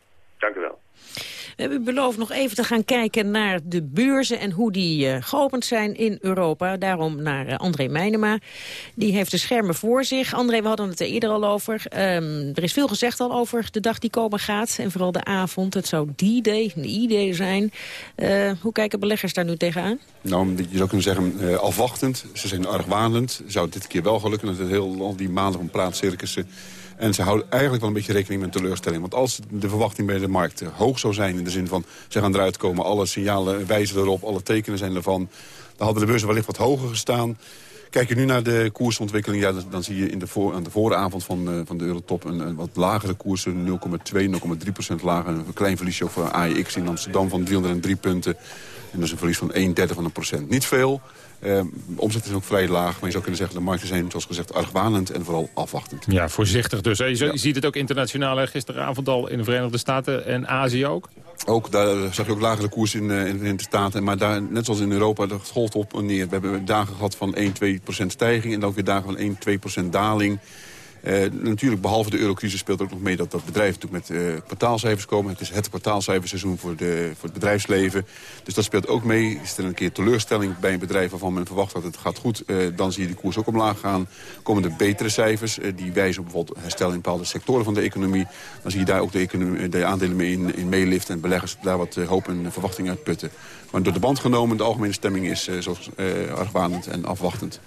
We hebben beloofd nog even te gaan kijken naar de beurzen en hoe die uh, geopend zijn in Europa. Daarom naar uh, André Meijnema. Die heeft de schermen voor zich. André, we hadden het er eerder al over. Um, er is veel gezegd al over de dag die komen gaat. En vooral de avond. Het zou die day, de idee zijn. Uh, hoe kijken beleggers daar nu tegenaan? Nou, je zou kunnen zeggen afwachtend. Ze zijn argwanend. Zou dit keer wel gelukken. Dat het heel, al die maanden van praatcircussen en ze houden eigenlijk wel een beetje rekening met teleurstelling. Want als de verwachting bij de markt hoog zou zijn... in de zin van ze gaan eruit komen, alle signalen wijzen erop... alle tekenen zijn ervan, dan hadden de beurzen wellicht wat hoger gestaan... Kijk je nu naar de koersontwikkeling, ja, dan zie je in de voor, aan de vooravond van, uh, van de Eurotop een, wat lagere koersen, 0,2, 0,3 procent lager. Een klein verliesje over AEX in Amsterdam van 303 punten. En dat is een verlies van 1 derde van een procent. Niet veel, Uh, omzet is ook vrij laag, maar je zou kunnen zeggen... de markten zijn, zoals gezegd, argwanend en vooral afwachtend. Ja, voorzichtig dus. Je, ziet het ook internationaal gisteravond al in de Verenigde Staten en Azië ook? Ook, daar zag je ook lagere koers in, in, in de Staten. Maar daar, net zoals in Europa, dat golft op en neer. We hebben dagen gehad van 1, 2% stijging... en dan ook weer dagen van 1, 2% daling. Uh, natuurlijk, behalve de eurocrisis speelt ook nog mee dat dat bedrijven natuurlijk met uh, kwartaalcijfers komen. Het is het kwartaalcijferseizoen voor, de, voor het bedrijfsleven. Dus dat speelt ook mee. Is er een keer teleurstelling bij een bedrijf waarvan men verwacht dat het gaat goed... Uh, dan zie je de koers ook omlaag gaan. Komen er betere cijfers, die wijzen op bijvoorbeeld herstel in bepaalde sectoren van de economie. Dan zie je daar ook de, de aandelen mee in, in meeliften en beleggers daar wat hoop en verwachting uit putten. Maar door de band genomen, de algemene stemming is uh, zo argwanend en afwachtend.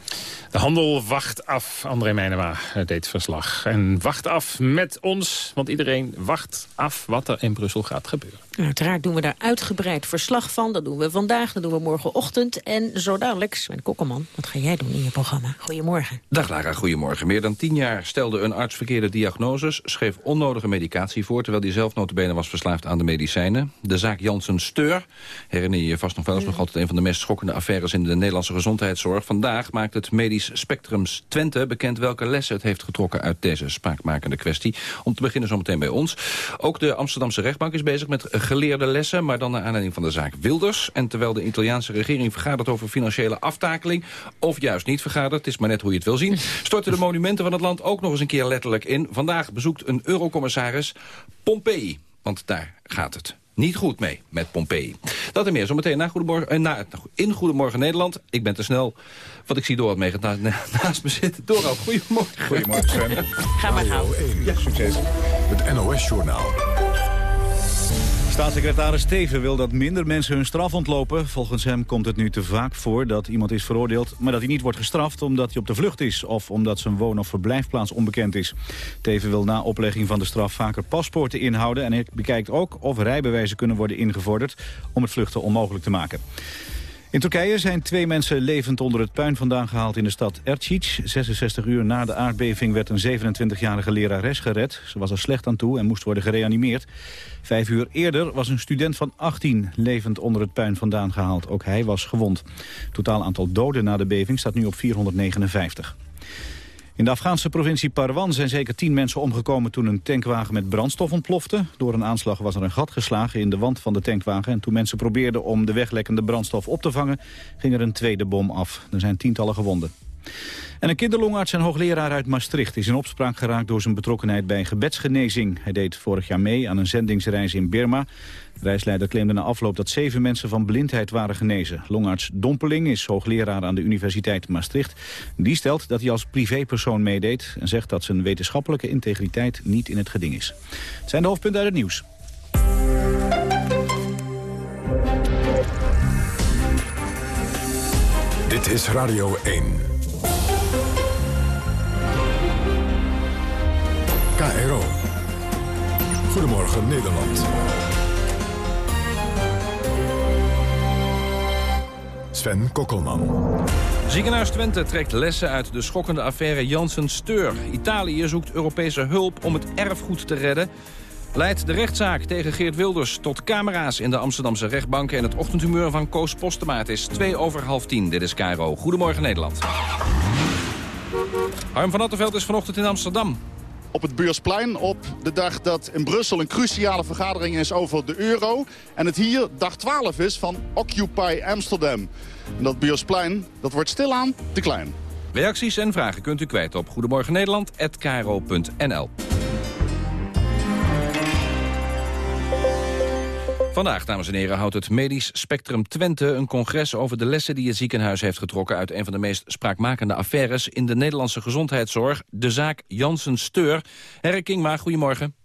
De handel wacht af. André Meijnema deed verslag. En wacht af met ons, want iedereen wacht af wat er in Brussel gaat gebeuren. Uiteraard doen we daar uitgebreid verslag van. Dat doen we vandaag, dat doen we morgenochtend. En zo dadelijk, Sven Kokkelman, wat ga jij doen in je programma? Goedemorgen. Dag Lara, goedemorgen. Meer dan tien jaar stelde een arts verkeerde diagnoses... schreef onnodige medicatie voor, terwijl hij zelf notabene was verslaafd aan de medicijnen. De zaak Janssen Steur, herinner je je vast nog wel eens... nog altijd een van de meest schokkende affaires in de Nederlandse gezondheidszorg. Vandaag maakt het medisch spectrums Twente bekend welke lessen het heeft getrokken... uit deze spraakmakende kwestie. Om te beginnen zometeen bij ons. Ook de Amsterdamse rechtbank is bezig met geleerde lessen... maar dan naar aanleiding van de zaak Wilders. En terwijl de Italiaanse regering vergadert over financiële aftakeling... of juist niet vergadert, het is maar net hoe je het wil zien... storten de monumenten van het land ook nog eens een keer letterlijk in. Vandaag bezoekt een eurocommissaris Pompeii. Want daar gaat het niet goed mee met Pompeii. Dat en meer zometeen na Goedemorgen, eh, na, in Goedemorgen Nederland. Ik ben te snel, wat ik zie door het mee na, naast me zitten. Dorald, goedemorgen. Goedemorgen Sven. Ga maar gauw. Ja, succes. Het NOS-journaal. Staatssecretaris Steven wil dat minder mensen hun straf ontlopen. Volgens hem komt het nu te vaak voor dat iemand is veroordeeld... maar dat hij niet wordt gestraft omdat hij op de vlucht is... of omdat zijn woon- of verblijfplaats onbekend is. Teven wil na oplegging van de straf vaker paspoorten inhouden... en hij bekijkt ook of rijbewijzen kunnen worden ingevorderd... om het vluchten onmogelijk te maken. In Turkije zijn twee mensen levend onder het puin vandaan gehaald in de stad Ercic. 66 uur na de aardbeving werd een 27-jarige lerares gered. Ze was er slecht aan toe en moest worden gereanimeerd. Vijf uur eerder was een student van 18 levend onder het puin vandaan gehaald. Ook hij was gewond. Het totaal aantal doden na de beving staat nu op 459. In de Afghaanse provincie Parwan zijn zeker tien mensen omgekomen toen een tankwagen met brandstof ontplofte. Door een aanslag was er een gat geslagen in de wand van de tankwagen. En toen mensen probeerden om de weglekkende brandstof op te vangen, ging er een tweede bom af. Er zijn tientallen gewonden. En een kinderlongarts en hoogleraar uit Maastricht is in opspraak geraakt door zijn betrokkenheid bij gebedsgenezing. Hij deed vorig jaar mee aan een zendingsreis in Birma. De reisleider claimde na afloop dat zeven mensen van blindheid waren genezen. Longarts Dompeling is hoogleraar aan de Universiteit Maastricht. Die stelt dat hij als privépersoon meedeed en zegt dat zijn wetenschappelijke integriteit niet in het geding is. Het zijn de hoofdpunten uit het nieuws. Dit is Radio 1. KRO. Goedemorgen Nederland. Sven Kokkelman. Ziekenhuis Twente trekt lessen uit de schokkende affaire Janssen-Steur. Italië zoekt Europese hulp om het erfgoed te redden. Leidt de rechtszaak tegen Geert Wilders tot camera's in de Amsterdamse rechtbank... en het ochtendhumeur van Koos Postema. is twee over half tien. Dit is Cairo. Goedemorgen Nederland. Harm van Attenveld is vanochtend in Amsterdam op het Beursplein op de dag dat in Brussel een cruciale vergadering is over de euro. En het hier dag 12 is van Occupy Amsterdam. En dat Beursplein, dat wordt stilaan te klein. Reacties en vragen kunt u kwijt op Goedemorgen Vandaag, dames en heren, houdt het Medisch Spectrum Twente een congres over de lessen die het ziekenhuis heeft getrokken uit een van de meest spraakmakende affaires in de Nederlandse gezondheidszorg, de zaak Janssen-Steur. Herre Kingma, goedemorgen.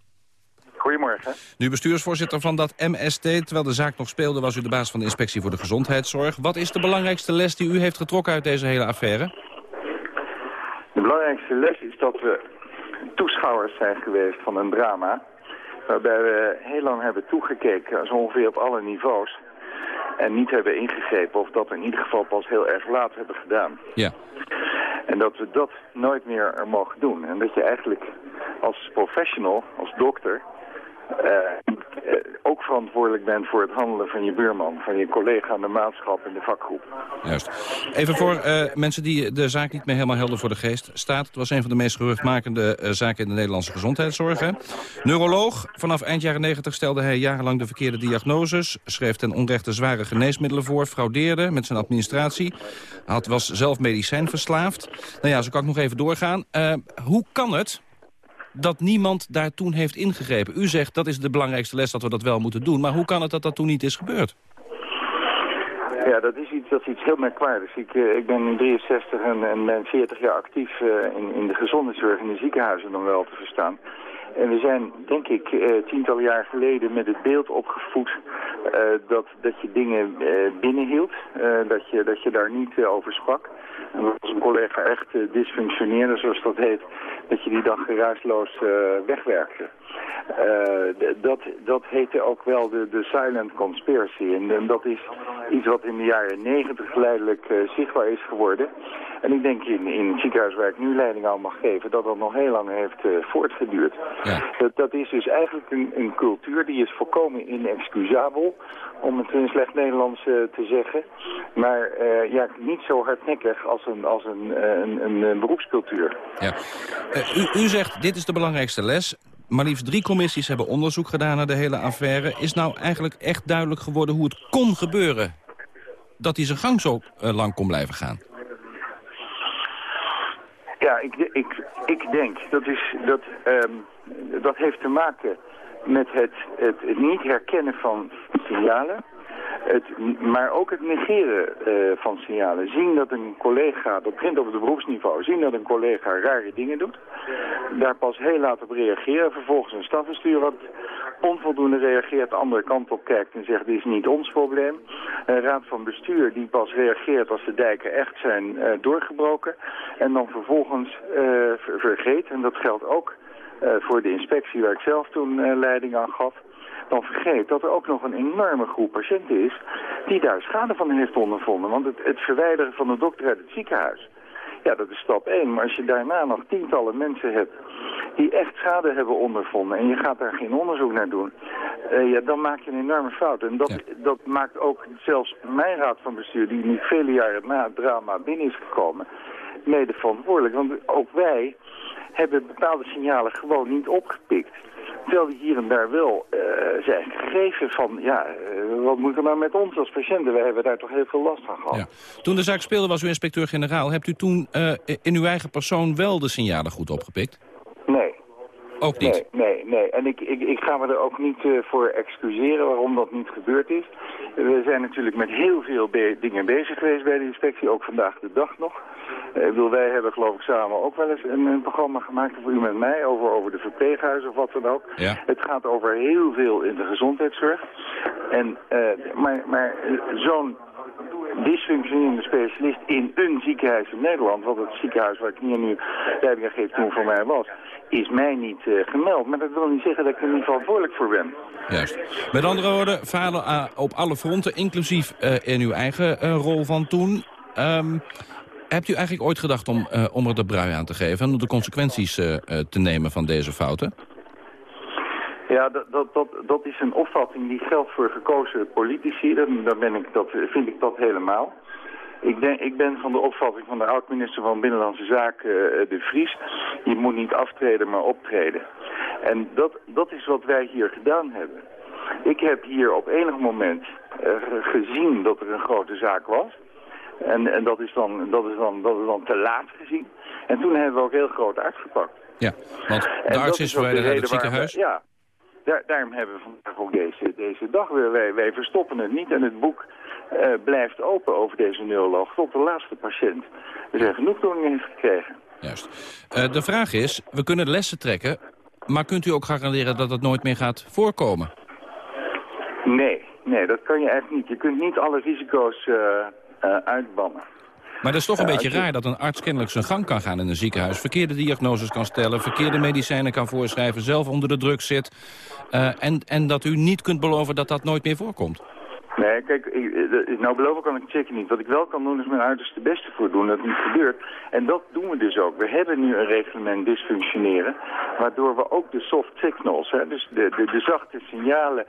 Goedemorgen. Nu bestuursvoorzitter van dat MST. Terwijl de zaak nog speelde was u de baas van de Inspectie voor de Gezondheidszorg. Wat is de belangrijkste les die u heeft getrokken uit deze hele affaire? De belangrijkste les is dat we toeschouwers zijn geweest van een drama waarbij we heel lang hebben toegekeken, zo ongeveer op alle niveaus. En niet hebben ingegrepen of dat in ieder geval pas heel erg laat hebben gedaan. Ja. En dat we dat nooit meer mogen doen. En dat je eigenlijk als professional, als dokter, ook verantwoordelijk bent voor het handelen van je buurman, van je collega, de maatschap en de vakgroep. Juist. Even voor uh, mensen die de zaak niet meer helemaal helder voor de geest staat. Het was een van de meest geruchtmakende zaken in de Nederlandse gezondheidszorg. Hè? Neuroloog, vanaf eind jaren 90 stelde hij jarenlang de verkeerde diagnoses. Schreef ten onrechte zware geneesmiddelen voor, fraudeerde met zijn administratie. Had, was zelf medicijn verslaafd. Nou ja, zo kan ik nog even doorgaan. hoe kan het dat niemand daar toen heeft ingegrepen. U zegt dat is de belangrijkste les dat we dat wel moeten doen. Maar hoe kan het dat dat toen niet is gebeurd? Ja, dat is iets, dat iets heel merkwaardigs. Ik, uh, ik ben nu 63 en, en ben 40 jaar actief uh, in, in de gezondheidszorg in de ziekenhuizen dan wel te verstaan. En we zijn, denk ik, uh, tientallen jaar geleden met het beeld opgevoed uh, dat, dat je dingen uh, binnenhield. dat, je, dat je daar niet over sprak. En als een collega echt dysfunctioneerde, zoals dat heet, dat je die dan geruisloos wegwerkte. Dat, dat heette ook wel de, de silent conspiracy. En, en, dat is iets wat in de jaren negentig geleidelijk zichtbaar is geworden. En ik denk in, in het ziekenhuis waar ik nu leiding aan mag geven, dat dat nog heel lang heeft voortgeduurd. Ja. Dat, dat is dus eigenlijk een, een cultuur die is volkomen inexcusabel, om het in slecht Nederlands te zeggen. Maar ja, niet zo hardnekkig als een, als een, een, een, beroepscultuur. Ja. U, u zegt, dit is de belangrijkste les. Maar liefst drie commissies hebben onderzoek gedaan naar de hele affaire. Is nou eigenlijk echt duidelijk geworden hoe het kon gebeuren... dat hij zijn gang zo lang kon blijven gaan? Ja, ik, ik, ik denk, dat, is, dat, um, dat heeft te maken met het, het niet herkennen van signalen. Het, maar ook het negeren uh, van signalen. Zien dat een collega, dat begint op het beroepsniveau, zien dat een collega rare dingen doet. Daar pas heel laat op reageren. Vervolgens een stafbestuur wat onvoldoende reageert, de andere kant op kijkt en zegt dit is niet ons probleem. Een raad van bestuur die pas reageert als de dijken echt zijn uh, doorgebroken. En dan vervolgens uh, vergeet, en dat geldt ook voor de inspectie waar ik zelf toen leiding aan gaf dan vergeet dat er ook nog een enorme groep patiënten is die daar schade van heeft ondervonden. Want het, het verwijderen van de dokter uit het ziekenhuis, ja, dat is stap 1. Maar als je daarna nog tientallen mensen hebt die echt schade hebben ondervonden... en je gaat daar geen onderzoek naar doen... Uh, ja, dan maak je een enorme fout. En dat, dat maakt ook zelfs mijn raad van bestuur... die niet vele jaren na het drama binnen is gekomen... mede verantwoordelijk. Want ook wij hebben bepaalde signalen gewoon niet opgepikt. Terwijl die hier en daar wel uh, zijn gegeven van, ja, uh, wat moet er nou met ons als patiënten? Wij hebben daar toch heel veel last van gehad. Toen de zaak speelde was u inspecteur-generaal. Hebt u toen uh, in uw eigen persoon wel de signalen goed opgepikt? Nee. Ook niet? Nee, nee, nee. En ik, ik, ik ga me er ook niet uh, voor excuseren waarom dat niet gebeurd is. We zijn natuurlijk met heel veel be dingen bezig geweest bij de inspectie, ook vandaag de dag nog. Uh, wil, wij hebben geloof ik samen ook wel eens een, een, programma gemaakt voor u met mij over, over de verpleeghuizen of wat dan ook. Ja. Het gaat over heel veel in de gezondheidszorg. En, uh, maar maar zo'n dysfunctionerende specialist in een ziekenhuis in Nederland, wat het ziekenhuis waar ik hier nu leiding geef toen voor mij was, is mij niet uh, gemeld. Maar dat wil niet zeggen dat ik er niet verantwoordelijk voor ben. Juist. Met andere woorden, falen uh, op alle fronten, inclusief uh, in uw eigen rol van toen. Um, hebt u eigenlijk ooit gedacht om, om er de brui aan te geven... en om de consequenties te nemen van deze fouten? Ja, dat, dat, dat, dat is een opvatting die geldt voor gekozen politici. Dan, dan ben ik dat, vind ik dat helemaal. Ik, denk, ik ben van de opvatting van de oud-minister van Binnenlandse Zaken, uh, De Vries. Je moet niet aftreden, maar optreden. En dat, dat is wat wij hier gedaan hebben. Ik heb hier op enig moment uh, gezien dat er een grote zaak was. En, en dat, is dan, dat, is dan, dat is dan te laat gezien. En toen hebben we ook heel groot uitgepakt. Ja, want de arts is verwijderd uit het ziekenhuis. Ja, daar, daarom hebben we vandaag ook deze, deze dag weer. Wij, wij verstoppen het niet en het boek uh, blijft open over deze neuroloog tot de laatste patiënt. Er zijn genoegdoeningen heeft gekregen. Juist. Uh, de vraag is, we kunnen lessen trekken, maar kunt u ook garanderen dat het nooit meer gaat voorkomen? Nee, nee, dat kan je eigenlijk niet. Je kunt niet alle risico's uh, uitbannen. Maar dat is toch een beetje raar dat een arts kennelijk zijn gang kan gaan in een ziekenhuis... verkeerde diagnoses kan stellen, verkeerde medicijnen kan voorschrijven... zelf onder de druk zit. Uh, en, en dat u niet kunt beloven dat dat nooit meer voorkomt. Nee, kijk, ik, nou beloven kan ik het zeker niet. Wat ik wel kan doen is mijn uiterste beste voor doen dat het niet gebeurt. En dat doen we dus ook. We hebben nu een reglement dysfunctioneren, waardoor we ook de soft signals, hè, dus de, de, de zachte signalen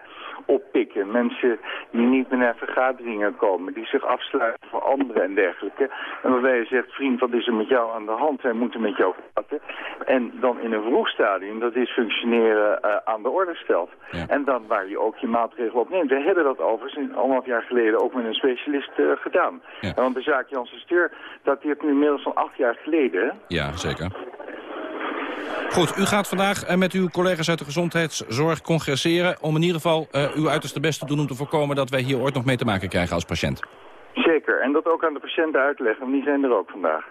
oppikken. Mensen die niet meer naar vergaderingen komen, die zich afsluiten voor anderen en dergelijke. En waarbij je zegt, vriend, wat is er met jou aan de hand? Wij moeten met jou praten. En dan in een vroeg stadium dat dysfunctioneren uh, aan de orde stelt. Ja. En dan waar je ook je maatregelen op neemt. We hebben dat overigens anderhalf jaar geleden ook met een specialist uh, gedaan. Ja. Want de zaak Janssen Steur dateert nu inmiddels van acht jaar geleden. Ja, zeker. Goed, u gaat vandaag uh, met uw collega's uit de gezondheidszorg congresseren... om in ieder geval uh, uw uiterste best te doen om te voorkomen... dat wij hier ooit nog mee te maken krijgen als patiënt. Zeker, en dat ook aan de patiënten uitleggen, want die zijn er ook vandaag.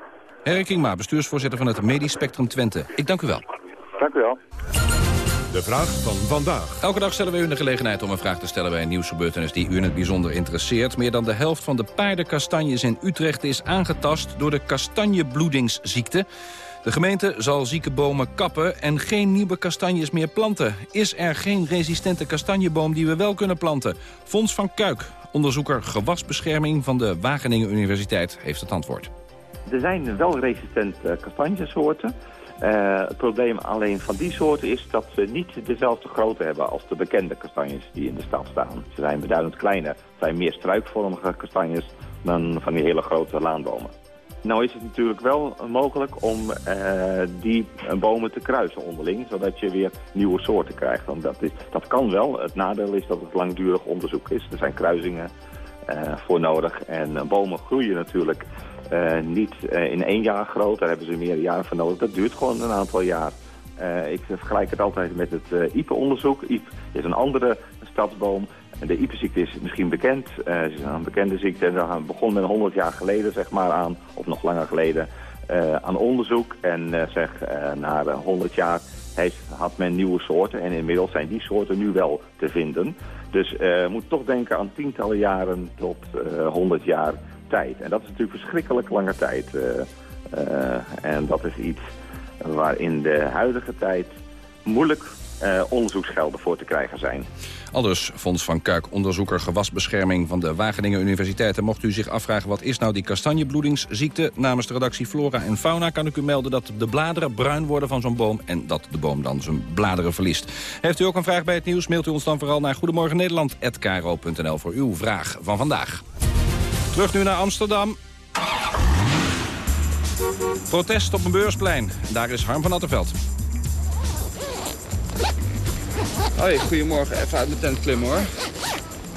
Herre Kingma, bestuursvoorzitter van het Medisch Spectrum Twente. Ik dank u wel. Dank u wel. De vraag van vandaag. Elke dag stellen we u de gelegenheid om een vraag te stellen bij een nieuwsgebeurtenis die u in het bijzonder interesseert. Meer dan de helft van de paardenkastanjes in Utrecht is aangetast door de kastanjebloedingsziekte. De gemeente zal zieke bomen kappen en geen nieuwe kastanjes meer planten. Is er geen resistente kastanjeboom die we wel kunnen planten? Fons van Kuik, onderzoeker gewasbescherming van de Wageningen Universiteit, heeft het antwoord. Er zijn wel resistente kastanjesoorten. Uh, het probleem alleen van die soorten is dat ze niet dezelfde grootte hebben als de bekende kastanjes die in de stad staan. Ze zijn beduidend kleiner. Het zijn meer struikvormige kastanjes dan van die hele grote laanbomen. Nou is het natuurlijk wel mogelijk om uh, die bomen te kruisen onderling, zodat je weer nieuwe soorten krijgt. Want dat, is, dat kan wel. Het nadeel is dat het langdurig onderzoek is. Er zijn kruisingen uh, voor nodig en bomen groeien natuurlijk niet uh, in één jaar groot, daar hebben ze meer jaren voor nodig. Dat duurt gewoon een aantal jaar. Uh, ik vergelijk het altijd met het IPE-onderzoek. IPE is een andere stadsboom. De IPE-ziekte is misschien bekend. het is een bekende ziekte. En dat begon men 100 jaar geleden zeg maar, aan, of nog langer geleden, aan onderzoek. En zeg, na 100 jaar heeft, had men nieuwe soorten. En inmiddels zijn die soorten nu wel te vinden. Dus je moet toch denken aan tientallen jaren tot 100 jaar tijd. En dat is natuurlijk verschrikkelijk lange tijd. Uh, uh, en dat is iets waar in de huidige tijd moeilijk uh, onderzoeksgelden voor te krijgen zijn. Aldus Fons van Kuik, onderzoeker gewasbescherming van de Wageningen Universiteit. En mocht u zich afvragen wat is nou die kastanjebloedingsziekte... namens de redactie Flora en Fauna kan ik u melden dat de bladeren bruin worden van zo'n boom... en dat de boom dan zijn bladeren verliest. Heeft u ook een vraag bij het nieuws, mailt u ons dan vooral naar goedemorgennederland.kro.nl voor uw vraag van vandaag. Terug nu naar Amsterdam. Protest op een beursplein. Daar is Harm van Attenveld. Hoi, goedemorgen. Even uit mijn tent klimmen hoor.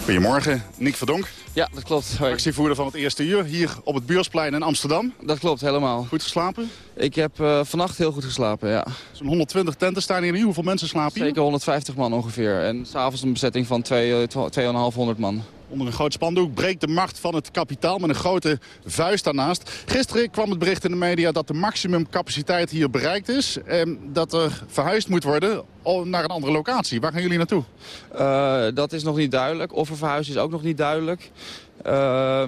Goedemorgen, Nick Verdonk. Ja, dat klopt. Hoi. Actievoerder van het eerste uur hier op het Beursplein in Amsterdam. Dat klopt, helemaal. Goed geslapen? Ik heb uh, vannacht heel goed geslapen, ja. Zo'n 120 tenten staan hier. Hoeveel mensen slapen hier? Zeker 150 man ongeveer. En s'avonds een bezetting van 2,500 man. Onder een groot spandoek breekt de macht van het kapitaal met een grote vuist daarnaast. Gisteren kwam het bericht in de media dat de maximumcapaciteit hier bereikt is. En dat er verhuisd moet worden naar een andere locatie. Waar gaan jullie naartoe? Uh, dat is nog niet duidelijk. Of er verhuisd is ook nog niet duidelijk. Uh,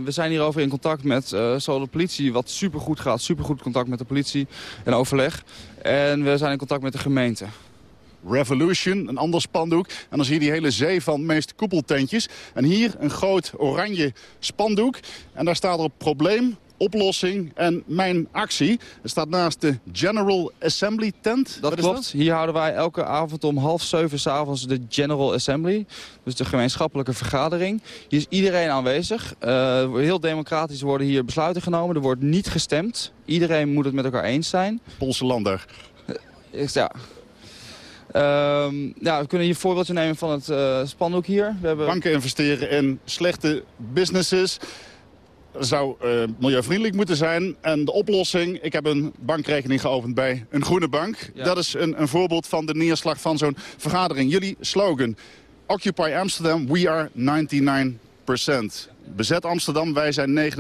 we zijn hierover in contact met uh, de politie, wat supergoed gaat. Supergoed contact met de politie en overleg. En we zijn in contact met de gemeente. Revolution, een ander spandoek. En dan zie je die hele zee van meest koepeltentjes. En hier een groot oranje spandoek. En daar staat er op probleem, oplossing en mijn actie. Er staat naast de General Assembly tent. Dat klopt. Dat? Hier houden wij elke avond om half zeven s'avonds de General Assembly. Dus de gemeenschappelijke vergadering. Hier is iedereen aanwezig. Uh, heel democratisch worden hier besluiten genomen. Er wordt niet gestemd. Iedereen moet het met elkaar eens zijn. Poolse lander. Uh, ja, Um, ja, we kunnen hier een voorbeeldje nemen van het uh, spandoek hier. We hebben... Banken investeren in slechte businesses. zou uh, milieuvriendelijk moeten zijn. En de oplossing, ik heb een bankrekening geopend bij een groene bank. Ja. Dat is een, een voorbeeld van de neerslag van zo'n vergadering. Jullie slogan, Occupy Amsterdam, we are 99%. Bezet Amsterdam, wij zijn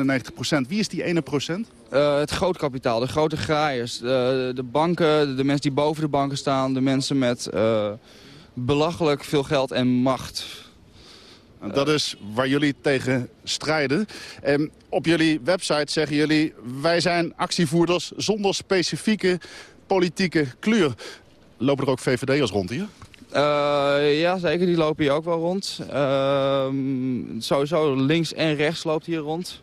99%. Wie is die ene procent? Uh, het grootkapitaal, de grote graaiers. De, de banken, de mensen die boven de banken staan. De mensen met uh, belachelijk veel geld en macht. Dat is waar jullie tegen strijden. En op jullie website zeggen jullie... wij zijn actievoerders zonder specifieke politieke kleur. Lopen er ook VVD'ers rond hier? Uh, ja, zeker. Die lopen hier ook wel rond. Uh, sowieso links en rechts loopt hier rond.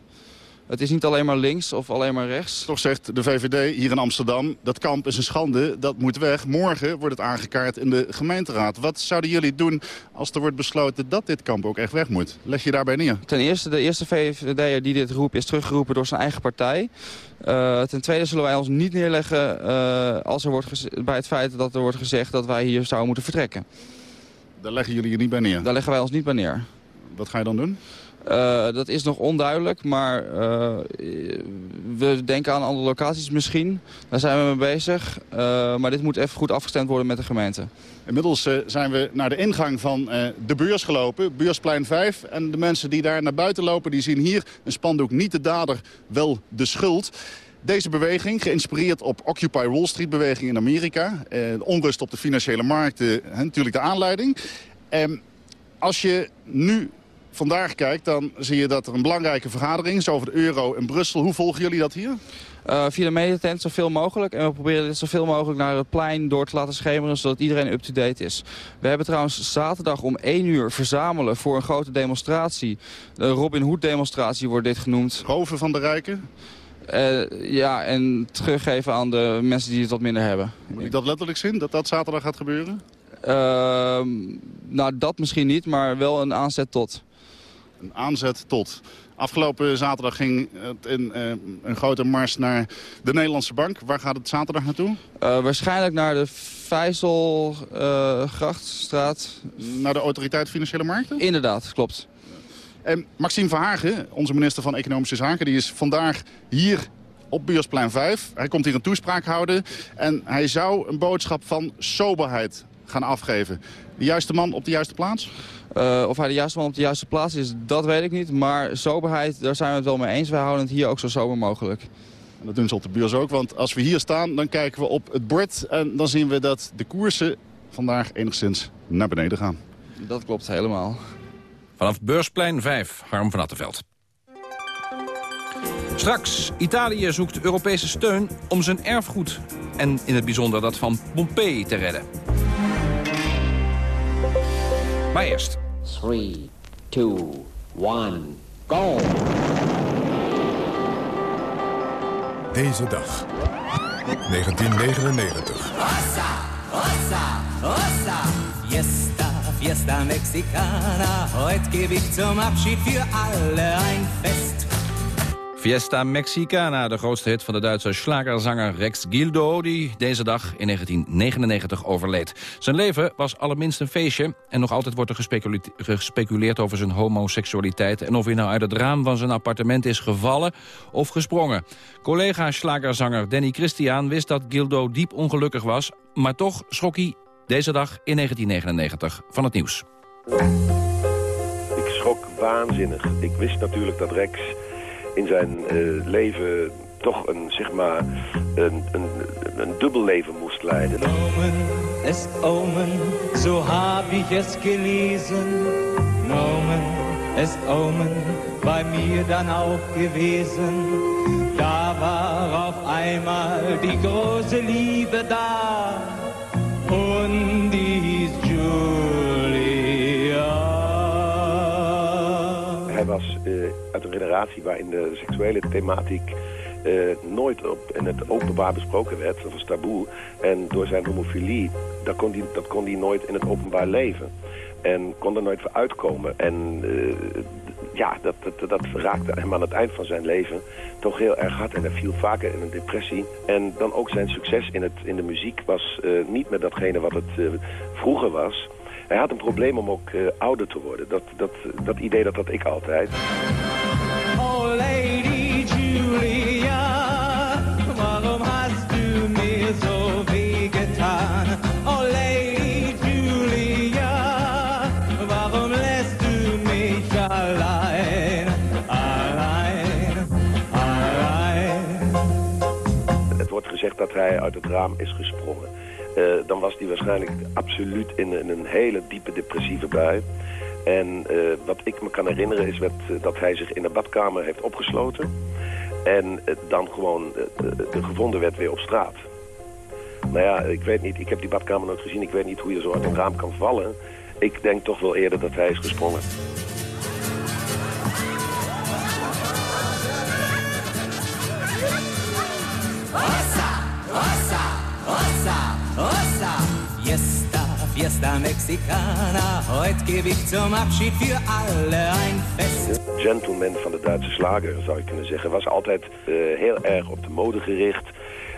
Het is niet alleen maar links of alleen maar rechts. Toch zegt de VVD hier in Amsterdam, dat kamp is een schande, dat moet weg. Morgen wordt het aangekaart in de gemeenteraad. Wat zouden jullie doen als er wordt besloten dat dit kamp ook echt weg moet? Leg je daarbij neer? Ten eerste, de eerste VVD'er die dit roept is teruggeroepen door zijn eigen partij. Uh, ten tweede zullen wij ons niet neerleggen uh, als er wordt bij het feit dat er wordt gezegd dat wij hier zouden moeten vertrekken. Daar leggen jullie je niet bij neer? Daar leggen wij ons niet bij neer. Wat ga je dan doen? Uh, dat is nog onduidelijk, maar uh, we denken aan andere locaties misschien. Daar zijn we mee bezig. Uh, maar dit moet even goed afgestemd worden met de gemeente. Inmiddels zijn we naar de ingang van de beurs gelopen, beursplein 5. En de mensen die daar naar buiten lopen, die zien hier een spandoek niet de dader, wel de schuld. Deze beweging, geïnspireerd op Occupy Wall Street beweging in Amerika. Eh, onrust op de financiële markten, natuurlijk de aanleiding. En als je nu vandaag kijkt, dan zie je dat er een belangrijke vergadering is over de euro in Brussel. Hoe volgen jullie dat hier? Uh, via de mediatent zoveel mogelijk. En we proberen dit zoveel mogelijk naar het plein door te laten schemeren... zodat iedereen up-to-date is. We hebben trouwens zaterdag om 1 uur verzamelen voor een grote demonstratie. De Robin Hood demonstratie wordt dit genoemd. Roven van de rijken? Uh, ja, en teruggeven aan de mensen die het wat minder hebben. Moet ik dat letterlijk zien, dat dat zaterdag gaat gebeuren? Uh, nou, dat misschien niet, maar wel een aanzet tot. Een aanzet tot. Afgelopen zaterdag ging het in uh, een grote mars naar de Nederlandse Bank. Waar gaat het zaterdag naartoe? Uh, waarschijnlijk naar de Vijzelgrachtstraat. Uh, naar de Autoriteit Financiële Markten? Inderdaad, klopt. En Maxime Verhagen, onze minister van Economische Zaken... die is vandaag hier op Buursplein 5. Hij komt hier een toespraak houden. En hij zou een boodschap van soberheid gaan afgeven. De juiste man op de juiste plaats? Uh, of hij de juiste man op de juiste plaats is, dat weet ik niet. Maar soberheid, daar zijn we het wel mee eens. Wij houden het hier ook zo sober mogelijk. En dat doen ze op de beurs ook, want als we hier staan, dan kijken we op het bord... en dan zien we dat de koersen vandaag enigszins naar beneden gaan. Dat klopt helemaal. Vanaf Beursplein 5, Harm van Attenveld. Straks, Italië zoekt Europese steun om zijn erfgoed... en in het bijzonder dat van Pompeii te redden. Maar eerst. 3, 2, 1, go! Deze dag. 1999. Ossa, ossa, ossa. Fiesta, fiesta mexicana. Heute gebe ich zum Abschied für alle ein Fest. Fiesta Mexicana, de grootste hit van de Duitse slagerzanger Rex Gildo... die deze dag in 1999 overleed. Zijn leven was allerminst een feestje... en nog altijd wordt er gespeculeerd, over zijn homoseksualiteit... en of hij nou uit het raam van zijn appartement is gevallen of gesprongen. Collega slagerzanger Danny Christian wist dat Gildo diep ongelukkig was... maar toch schrok hij deze dag in 1999 van het nieuws. Ik schrok waanzinnig. Ik wist natuurlijk dat Rex in zijn uh, leven toch een, zeg maar, een, een, een moest leiden. Nomen es Omen, so hab ich es gelesen. Nomen es Omen, bei mir dann auch gewesen. Da war auf einmal die große Liebe da. Hij was uh, uit een generatie waarin de seksuele thematiek uh, nooit op, in het openbaar besproken werd. Dat was taboe. En door zijn homofilie, dat kon hij, dat kon hij nooit in het openbaar leven. En kon er nooit voor uitkomen. En uh, ja, dat, dat, dat raakte hem aan het eind van zijn leven toch heel erg hard. En hij viel vaker in een depressie. En dan ook zijn succes in, het, in de muziek was niet met datgene wat het vroeger was. Hij had een probleem om ook uh, ouder te worden. Dat, dat, dat idee dat had ik altijd. Oh Lady Julia, waarom hast du mir so wehgetan? Oh Lady Julia, waarom lässt du mich allein, allein, allein? Het wordt gezegd dat hij uit het raam is gesprongen. Uh, dan was hij waarschijnlijk absoluut in, een hele diepe depressieve bui. En uh, wat ik me kan herinneren is dat, uh, dat hij zich in de badkamer heeft opgesloten. En dan gewoon gevonden werd weer op straat. Nou ja, ik weet niet, ik heb die badkamer nooit gezien. Ik weet niet hoe je zo uit een raam kan vallen. Ik denk toch wel eerder dat hij is gesprongen. Ossa, ossa, fiesta, fiesta mexicana. Heute gebe ich zum Abschied für alle ein Fest. Gentleman van de Duitse slager, zou je kunnen zeggen. Was altijd uh, heel erg op de mode gericht.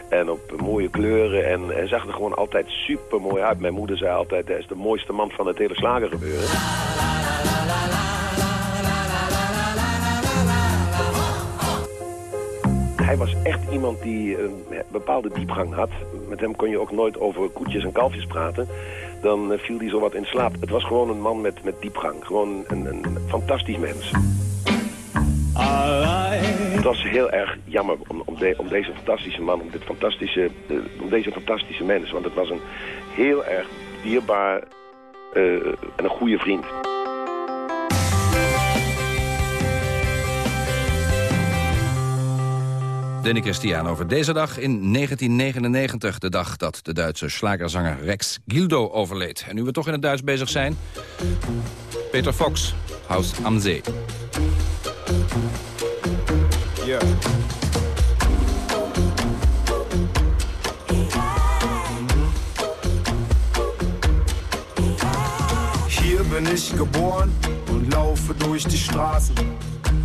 En op mooie kleuren. En hij zag er gewoon altijd super mooi uit. Mijn moeder zei altijd, hij is de mooiste man van het hele slagergebeuren. Hij was echt iemand die een bepaalde diepgang had. Met hem kon je ook nooit over koetjes en kalfjes praten. Dan viel hij zo wat in slaap. Het was gewoon een man met, met diepgang. Gewoon een, een fantastisch mens. Het was heel erg jammer om, om deze fantastische man, om, dit fantastische, eh, om deze fantastische mens. Want het was een heel erg dierbaar eh, en een goede vriend. Danny Christian over deze dag in 1999. De dag dat de Duitse slagerzanger Rex Gildo overleed. En nu we toch in het Duits bezig zijn... Peter Fox, Haus am Zee. Ja. Hier bin ich geboren und laufe durch die Straßen.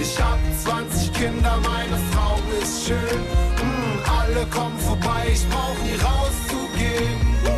Ich hab 20 Kinder, meine Frau ist schön. Mm, alle kommen vorbei, ich brauch nie rauszugehen.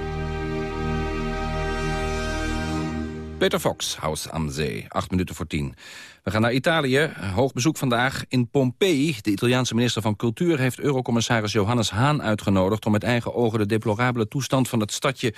Peter Fox, Haus am Zee. Acht minuten voor tien. We gaan naar Italië. Hoog bezoek vandaag in Pompeii. De Italiaanse minister van Cultuur heeft eurocommissaris Johannes Haan uitgenodigd... om met eigen ogen de deplorabele toestand van het stadje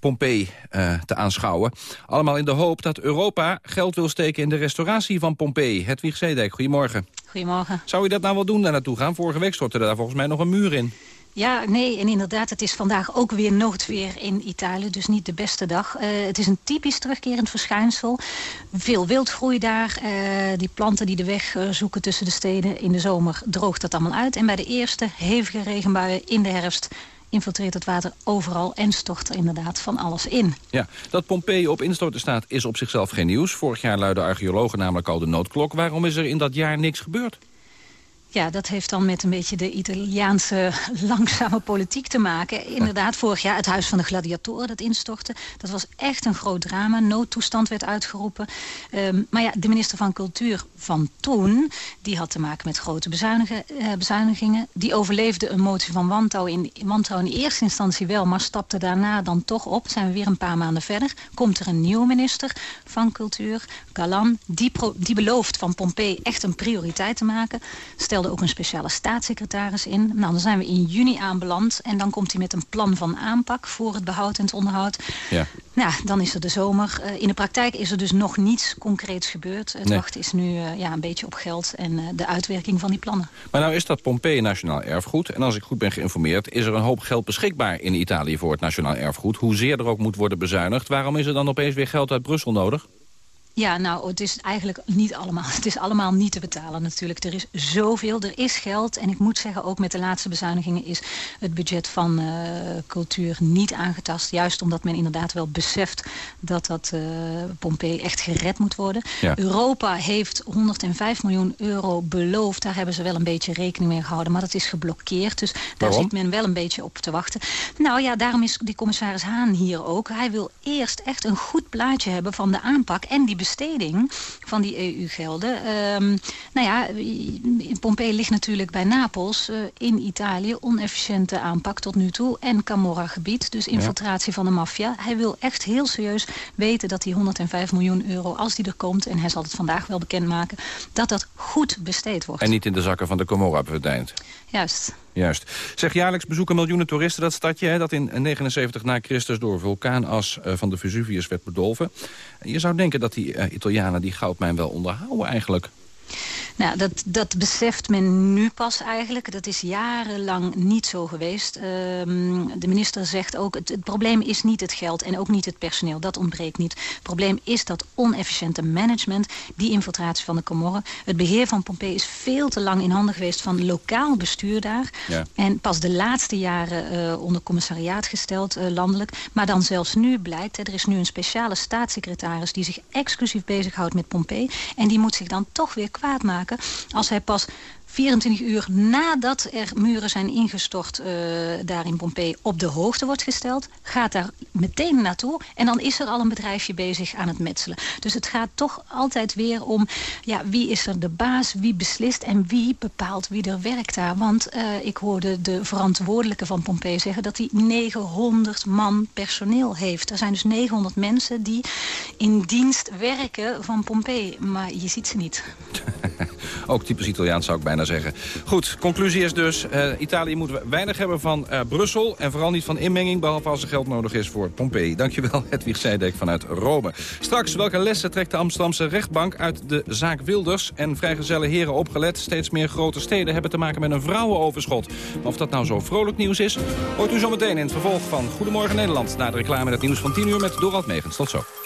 Pompeii eh, te aanschouwen. Allemaal in de hoop dat Europa geld wil steken in de restauratie van Pompeii. Hedwig Zedek, goedemorgen. Goedemorgen. Zou je dat nou wel doen, daar naartoe gaan? Vorige week stortte daar volgens mij nog een muur in. Ja, nee, en inderdaad, het is vandaag ook weer noodweer in Italië, dus niet de beste dag. Eh, het is een typisch terugkerend verschijnsel. Veel wildgroei daar, eh, die planten die de weg eh, zoeken tussen de steden. In de zomer droogt dat allemaal uit. En bij de eerste hevige regenbuien in de herfst infiltreert het water overal en stort er inderdaad van alles in. Ja, dat Pompeii op instorten staat is op zichzelf geen nieuws. Vorig jaar luidden archeologen namelijk al de noodklok. Waarom is er in dat jaar niks gebeurd? Ja, dat heeft dan met een beetje de Italiaanse langzame politiek te maken. Inderdaad, vorig jaar het Huis van de Gladiatoren dat instortte. Dat was echt een groot drama. Noodtoestand werd uitgeroepen. Um, maar ja, de minister van Cultuur van toen... die had te maken met grote uh, bezuinigingen. Die overleefde een motie van wantrouwen in, wantrouwen in eerste instantie wel... maar stapte daarna dan toch op. Zijn we weer een paar maanden verder. Komt er een nieuwe minister van Cultuur, Die, die belooft van Pompey echt een prioriteit te maken. Stelde ook een speciale staatssecretaris in. Nou, dan zijn we in juni aanbeland. En dan komt hij met een plan van aanpak voor het behoud en het onderhoud. Ja. Nou, dan is er de zomer. Uh, in de praktijk is er dus nog niets concreets gebeurd. Het nee. wachten is nu uh, ja, een beetje op geld en uh, de uitwerking van die plannen. Maar nou is dat Pompeii nationaal erfgoed. En als ik goed ben geïnformeerd, is er een hoop geld beschikbaar in Italië voor het nationaal erfgoed. Hoezeer er ook moet worden bezuinigd. Waarom is er dan opeens weer geld uit Brussel nodig? Ja, nou, het is eigenlijk niet allemaal. Het is allemaal niet te betalen natuurlijk. Er is zoveel, er is geld. En ik moet zeggen, ook met de laatste bezuinigingen... is het budget van uh, cultuur niet aangetast. Juist omdat men inderdaad wel beseft dat dat uh, Pompeii echt gered moet worden. Ja. Europa heeft 105 miljoen euro beloofd. Daar hebben ze wel een beetje rekening mee gehouden. Maar dat is geblokkeerd. Dus daar Waarom? zit men wel een beetje op te wachten. Nou ja, daarom is die commissaris Haan hier ook. Hij wil eerst echt een goed plaatje hebben van de aanpak... en die besteding van die EU-gelden. Um, nou ja, Pompeii ligt natuurlijk bij Napels uh, in Italië. Onefficiënte aanpak tot nu toe. En Camorra-gebied, dus infiltratie ja. van de maffia. Hij wil echt heel serieus weten dat die 105 miljoen euro, als die er komt... en hij zal het vandaag wel bekendmaken, dat dat goed besteed wordt. En niet in de zakken van de Camorra verdwijnt. Juist. Juist. Zeg, jaarlijks bezoeken miljoenen toeristen dat stadje... Hè, dat in 79 na Christus door vulkaanas uh, van de Vesuvius werd bedolven. Je zou denken dat die uh, Italianen die goudmijn wel onderhouden eigenlijk. Nou, dat, dat beseft men nu pas eigenlijk. Dat is jarenlang niet zo geweest. Um, de minister zegt ook, het, het probleem is niet het geld en ook niet het personeel. Dat ontbreekt niet. Het probleem is dat onefficiënte management, die infiltratie van de Comoren. Het beheer van Pompeii is veel te lang in handen geweest van lokaal bestuur daar. Ja. En pas de laatste jaren uh, onder commissariaat gesteld, uh, landelijk. Maar dan zelfs nu blijkt, hè, er is nu een speciale staatssecretaris... die zich exclusief bezighoudt met Pompeii. En die moet zich dan toch weer kwaad maken als hij pas 24 uur nadat er muren zijn ingestort uh, daar in Pompeii op de hoogte wordt gesteld. Gaat daar meteen naartoe en dan is er al een bedrijfje bezig aan het metselen. Dus het gaat toch altijd weer om ja, wie is er de baas, wie beslist en wie bepaalt wie er werkt daar. Want uh, ik hoorde de verantwoordelijke van Pompeii zeggen dat hij 900 man personeel heeft. Er zijn dus 900 mensen die in dienst werken van Pompeii, maar je ziet ze niet. Ook typisch Italiaans zou ik bijna zeggen. Goed, conclusie is dus... Uh, Italië moet weinig hebben van uh, Brussel... en vooral niet van inmenging, behalve als er geld nodig is voor Pompeii. Dankjewel, Hedwig Zijdek vanuit Rome. Straks, welke lessen trekt de Amsterdamse rechtbank uit de zaak Wilders... en vrijgezelle heren opgelet? Steeds meer grote steden hebben te maken met een vrouwenoverschot. Maar of dat nou zo vrolijk nieuws is, hoort u zometeen in het vervolg van Goedemorgen Nederland... na de reclame het nieuws van 10 uur met Dorald Megens. Tot zo.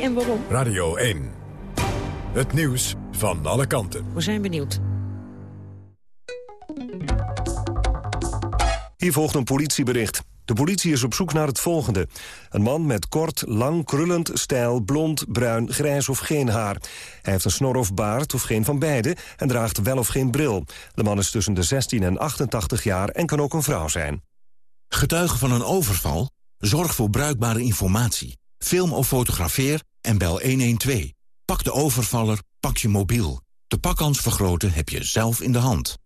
en waarom? Radio 1. Het nieuws van alle kanten. We zijn benieuwd. Hier volgt een politiebericht. De politie is op zoek naar het volgende. Een man met kort, lang, krullend, stijl, blond, bruin, grijs of geen haar. Hij heeft een snor of baard of geen van beide en draagt wel of geen bril. De man is tussen de 16 en 88 jaar en kan ook een vrouw zijn. Getuige van een overval? Zorg voor bruikbare informatie. Film of fotografeer en bel 112. Pak de overvaller, pak je mobiel. De pakkans vergroten heb je zelf in de hand.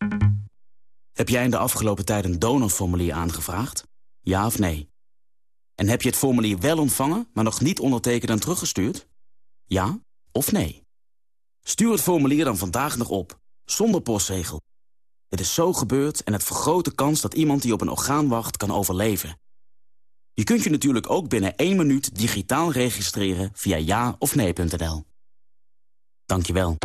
Heb jij in de afgelopen tijd een donorformulier aangevraagd? Ja of nee? En heb je het formulier wel ontvangen, maar nog niet ondertekend en teruggestuurd? Ja of nee? Stuur het formulier dan vandaag nog op, zonder postzegel. Het is zo gebeurd en het vergroot de kans dat iemand die op een orgaan wacht kan overleven. Je kunt je natuurlijk ook binnen één minuut digitaal registreren via ja of nee.nl. Dankjewel.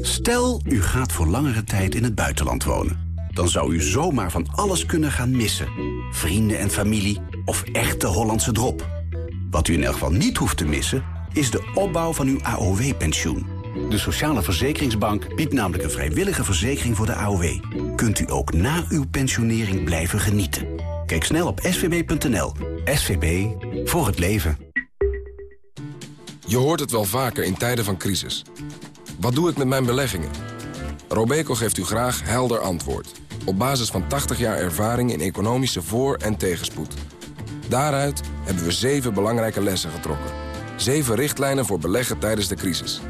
Stel, u gaat voor langere tijd in het buitenland wonen. Dan zou u zomaar van alles kunnen gaan missen. Vrienden en familie of echte Hollandse drop. Wat u in elk geval niet hoeft te missen, is de opbouw van uw AOW-pensioen. De Sociale Verzekeringsbank biedt namelijk een vrijwillige verzekering voor de AOW. Kunt u ook na uw pensionering blijven genieten. Kijk snel op svb.nl. SVB, voor het leven. Je hoort het wel vaker in tijden van crisis. Wat doe ik met mijn beleggingen? Robeco geeft u graag helder antwoord. Op basis van 80 jaar ervaring in economische voor- en tegenspoed. Daaruit hebben we zeven belangrijke lessen getrokken. Zeven richtlijnen voor beleggen tijdens de crisis.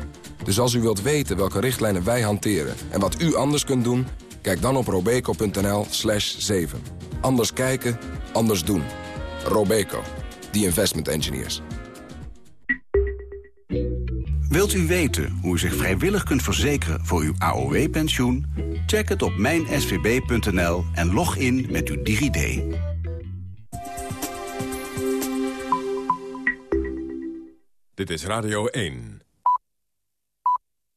Dus als u wilt weten welke richtlijnen wij hanteren en wat u anders kunt doen... kijk dan op robeco.nl slash 7. Anders kijken, anders doen. Robeco, the investment engineers. Wilt u weten hoe u zich vrijwillig kunt verzekeren voor uw AOW-pensioen? Check het op mijnsvb.nl en log in met uw DigiD. Dit is Radio 1.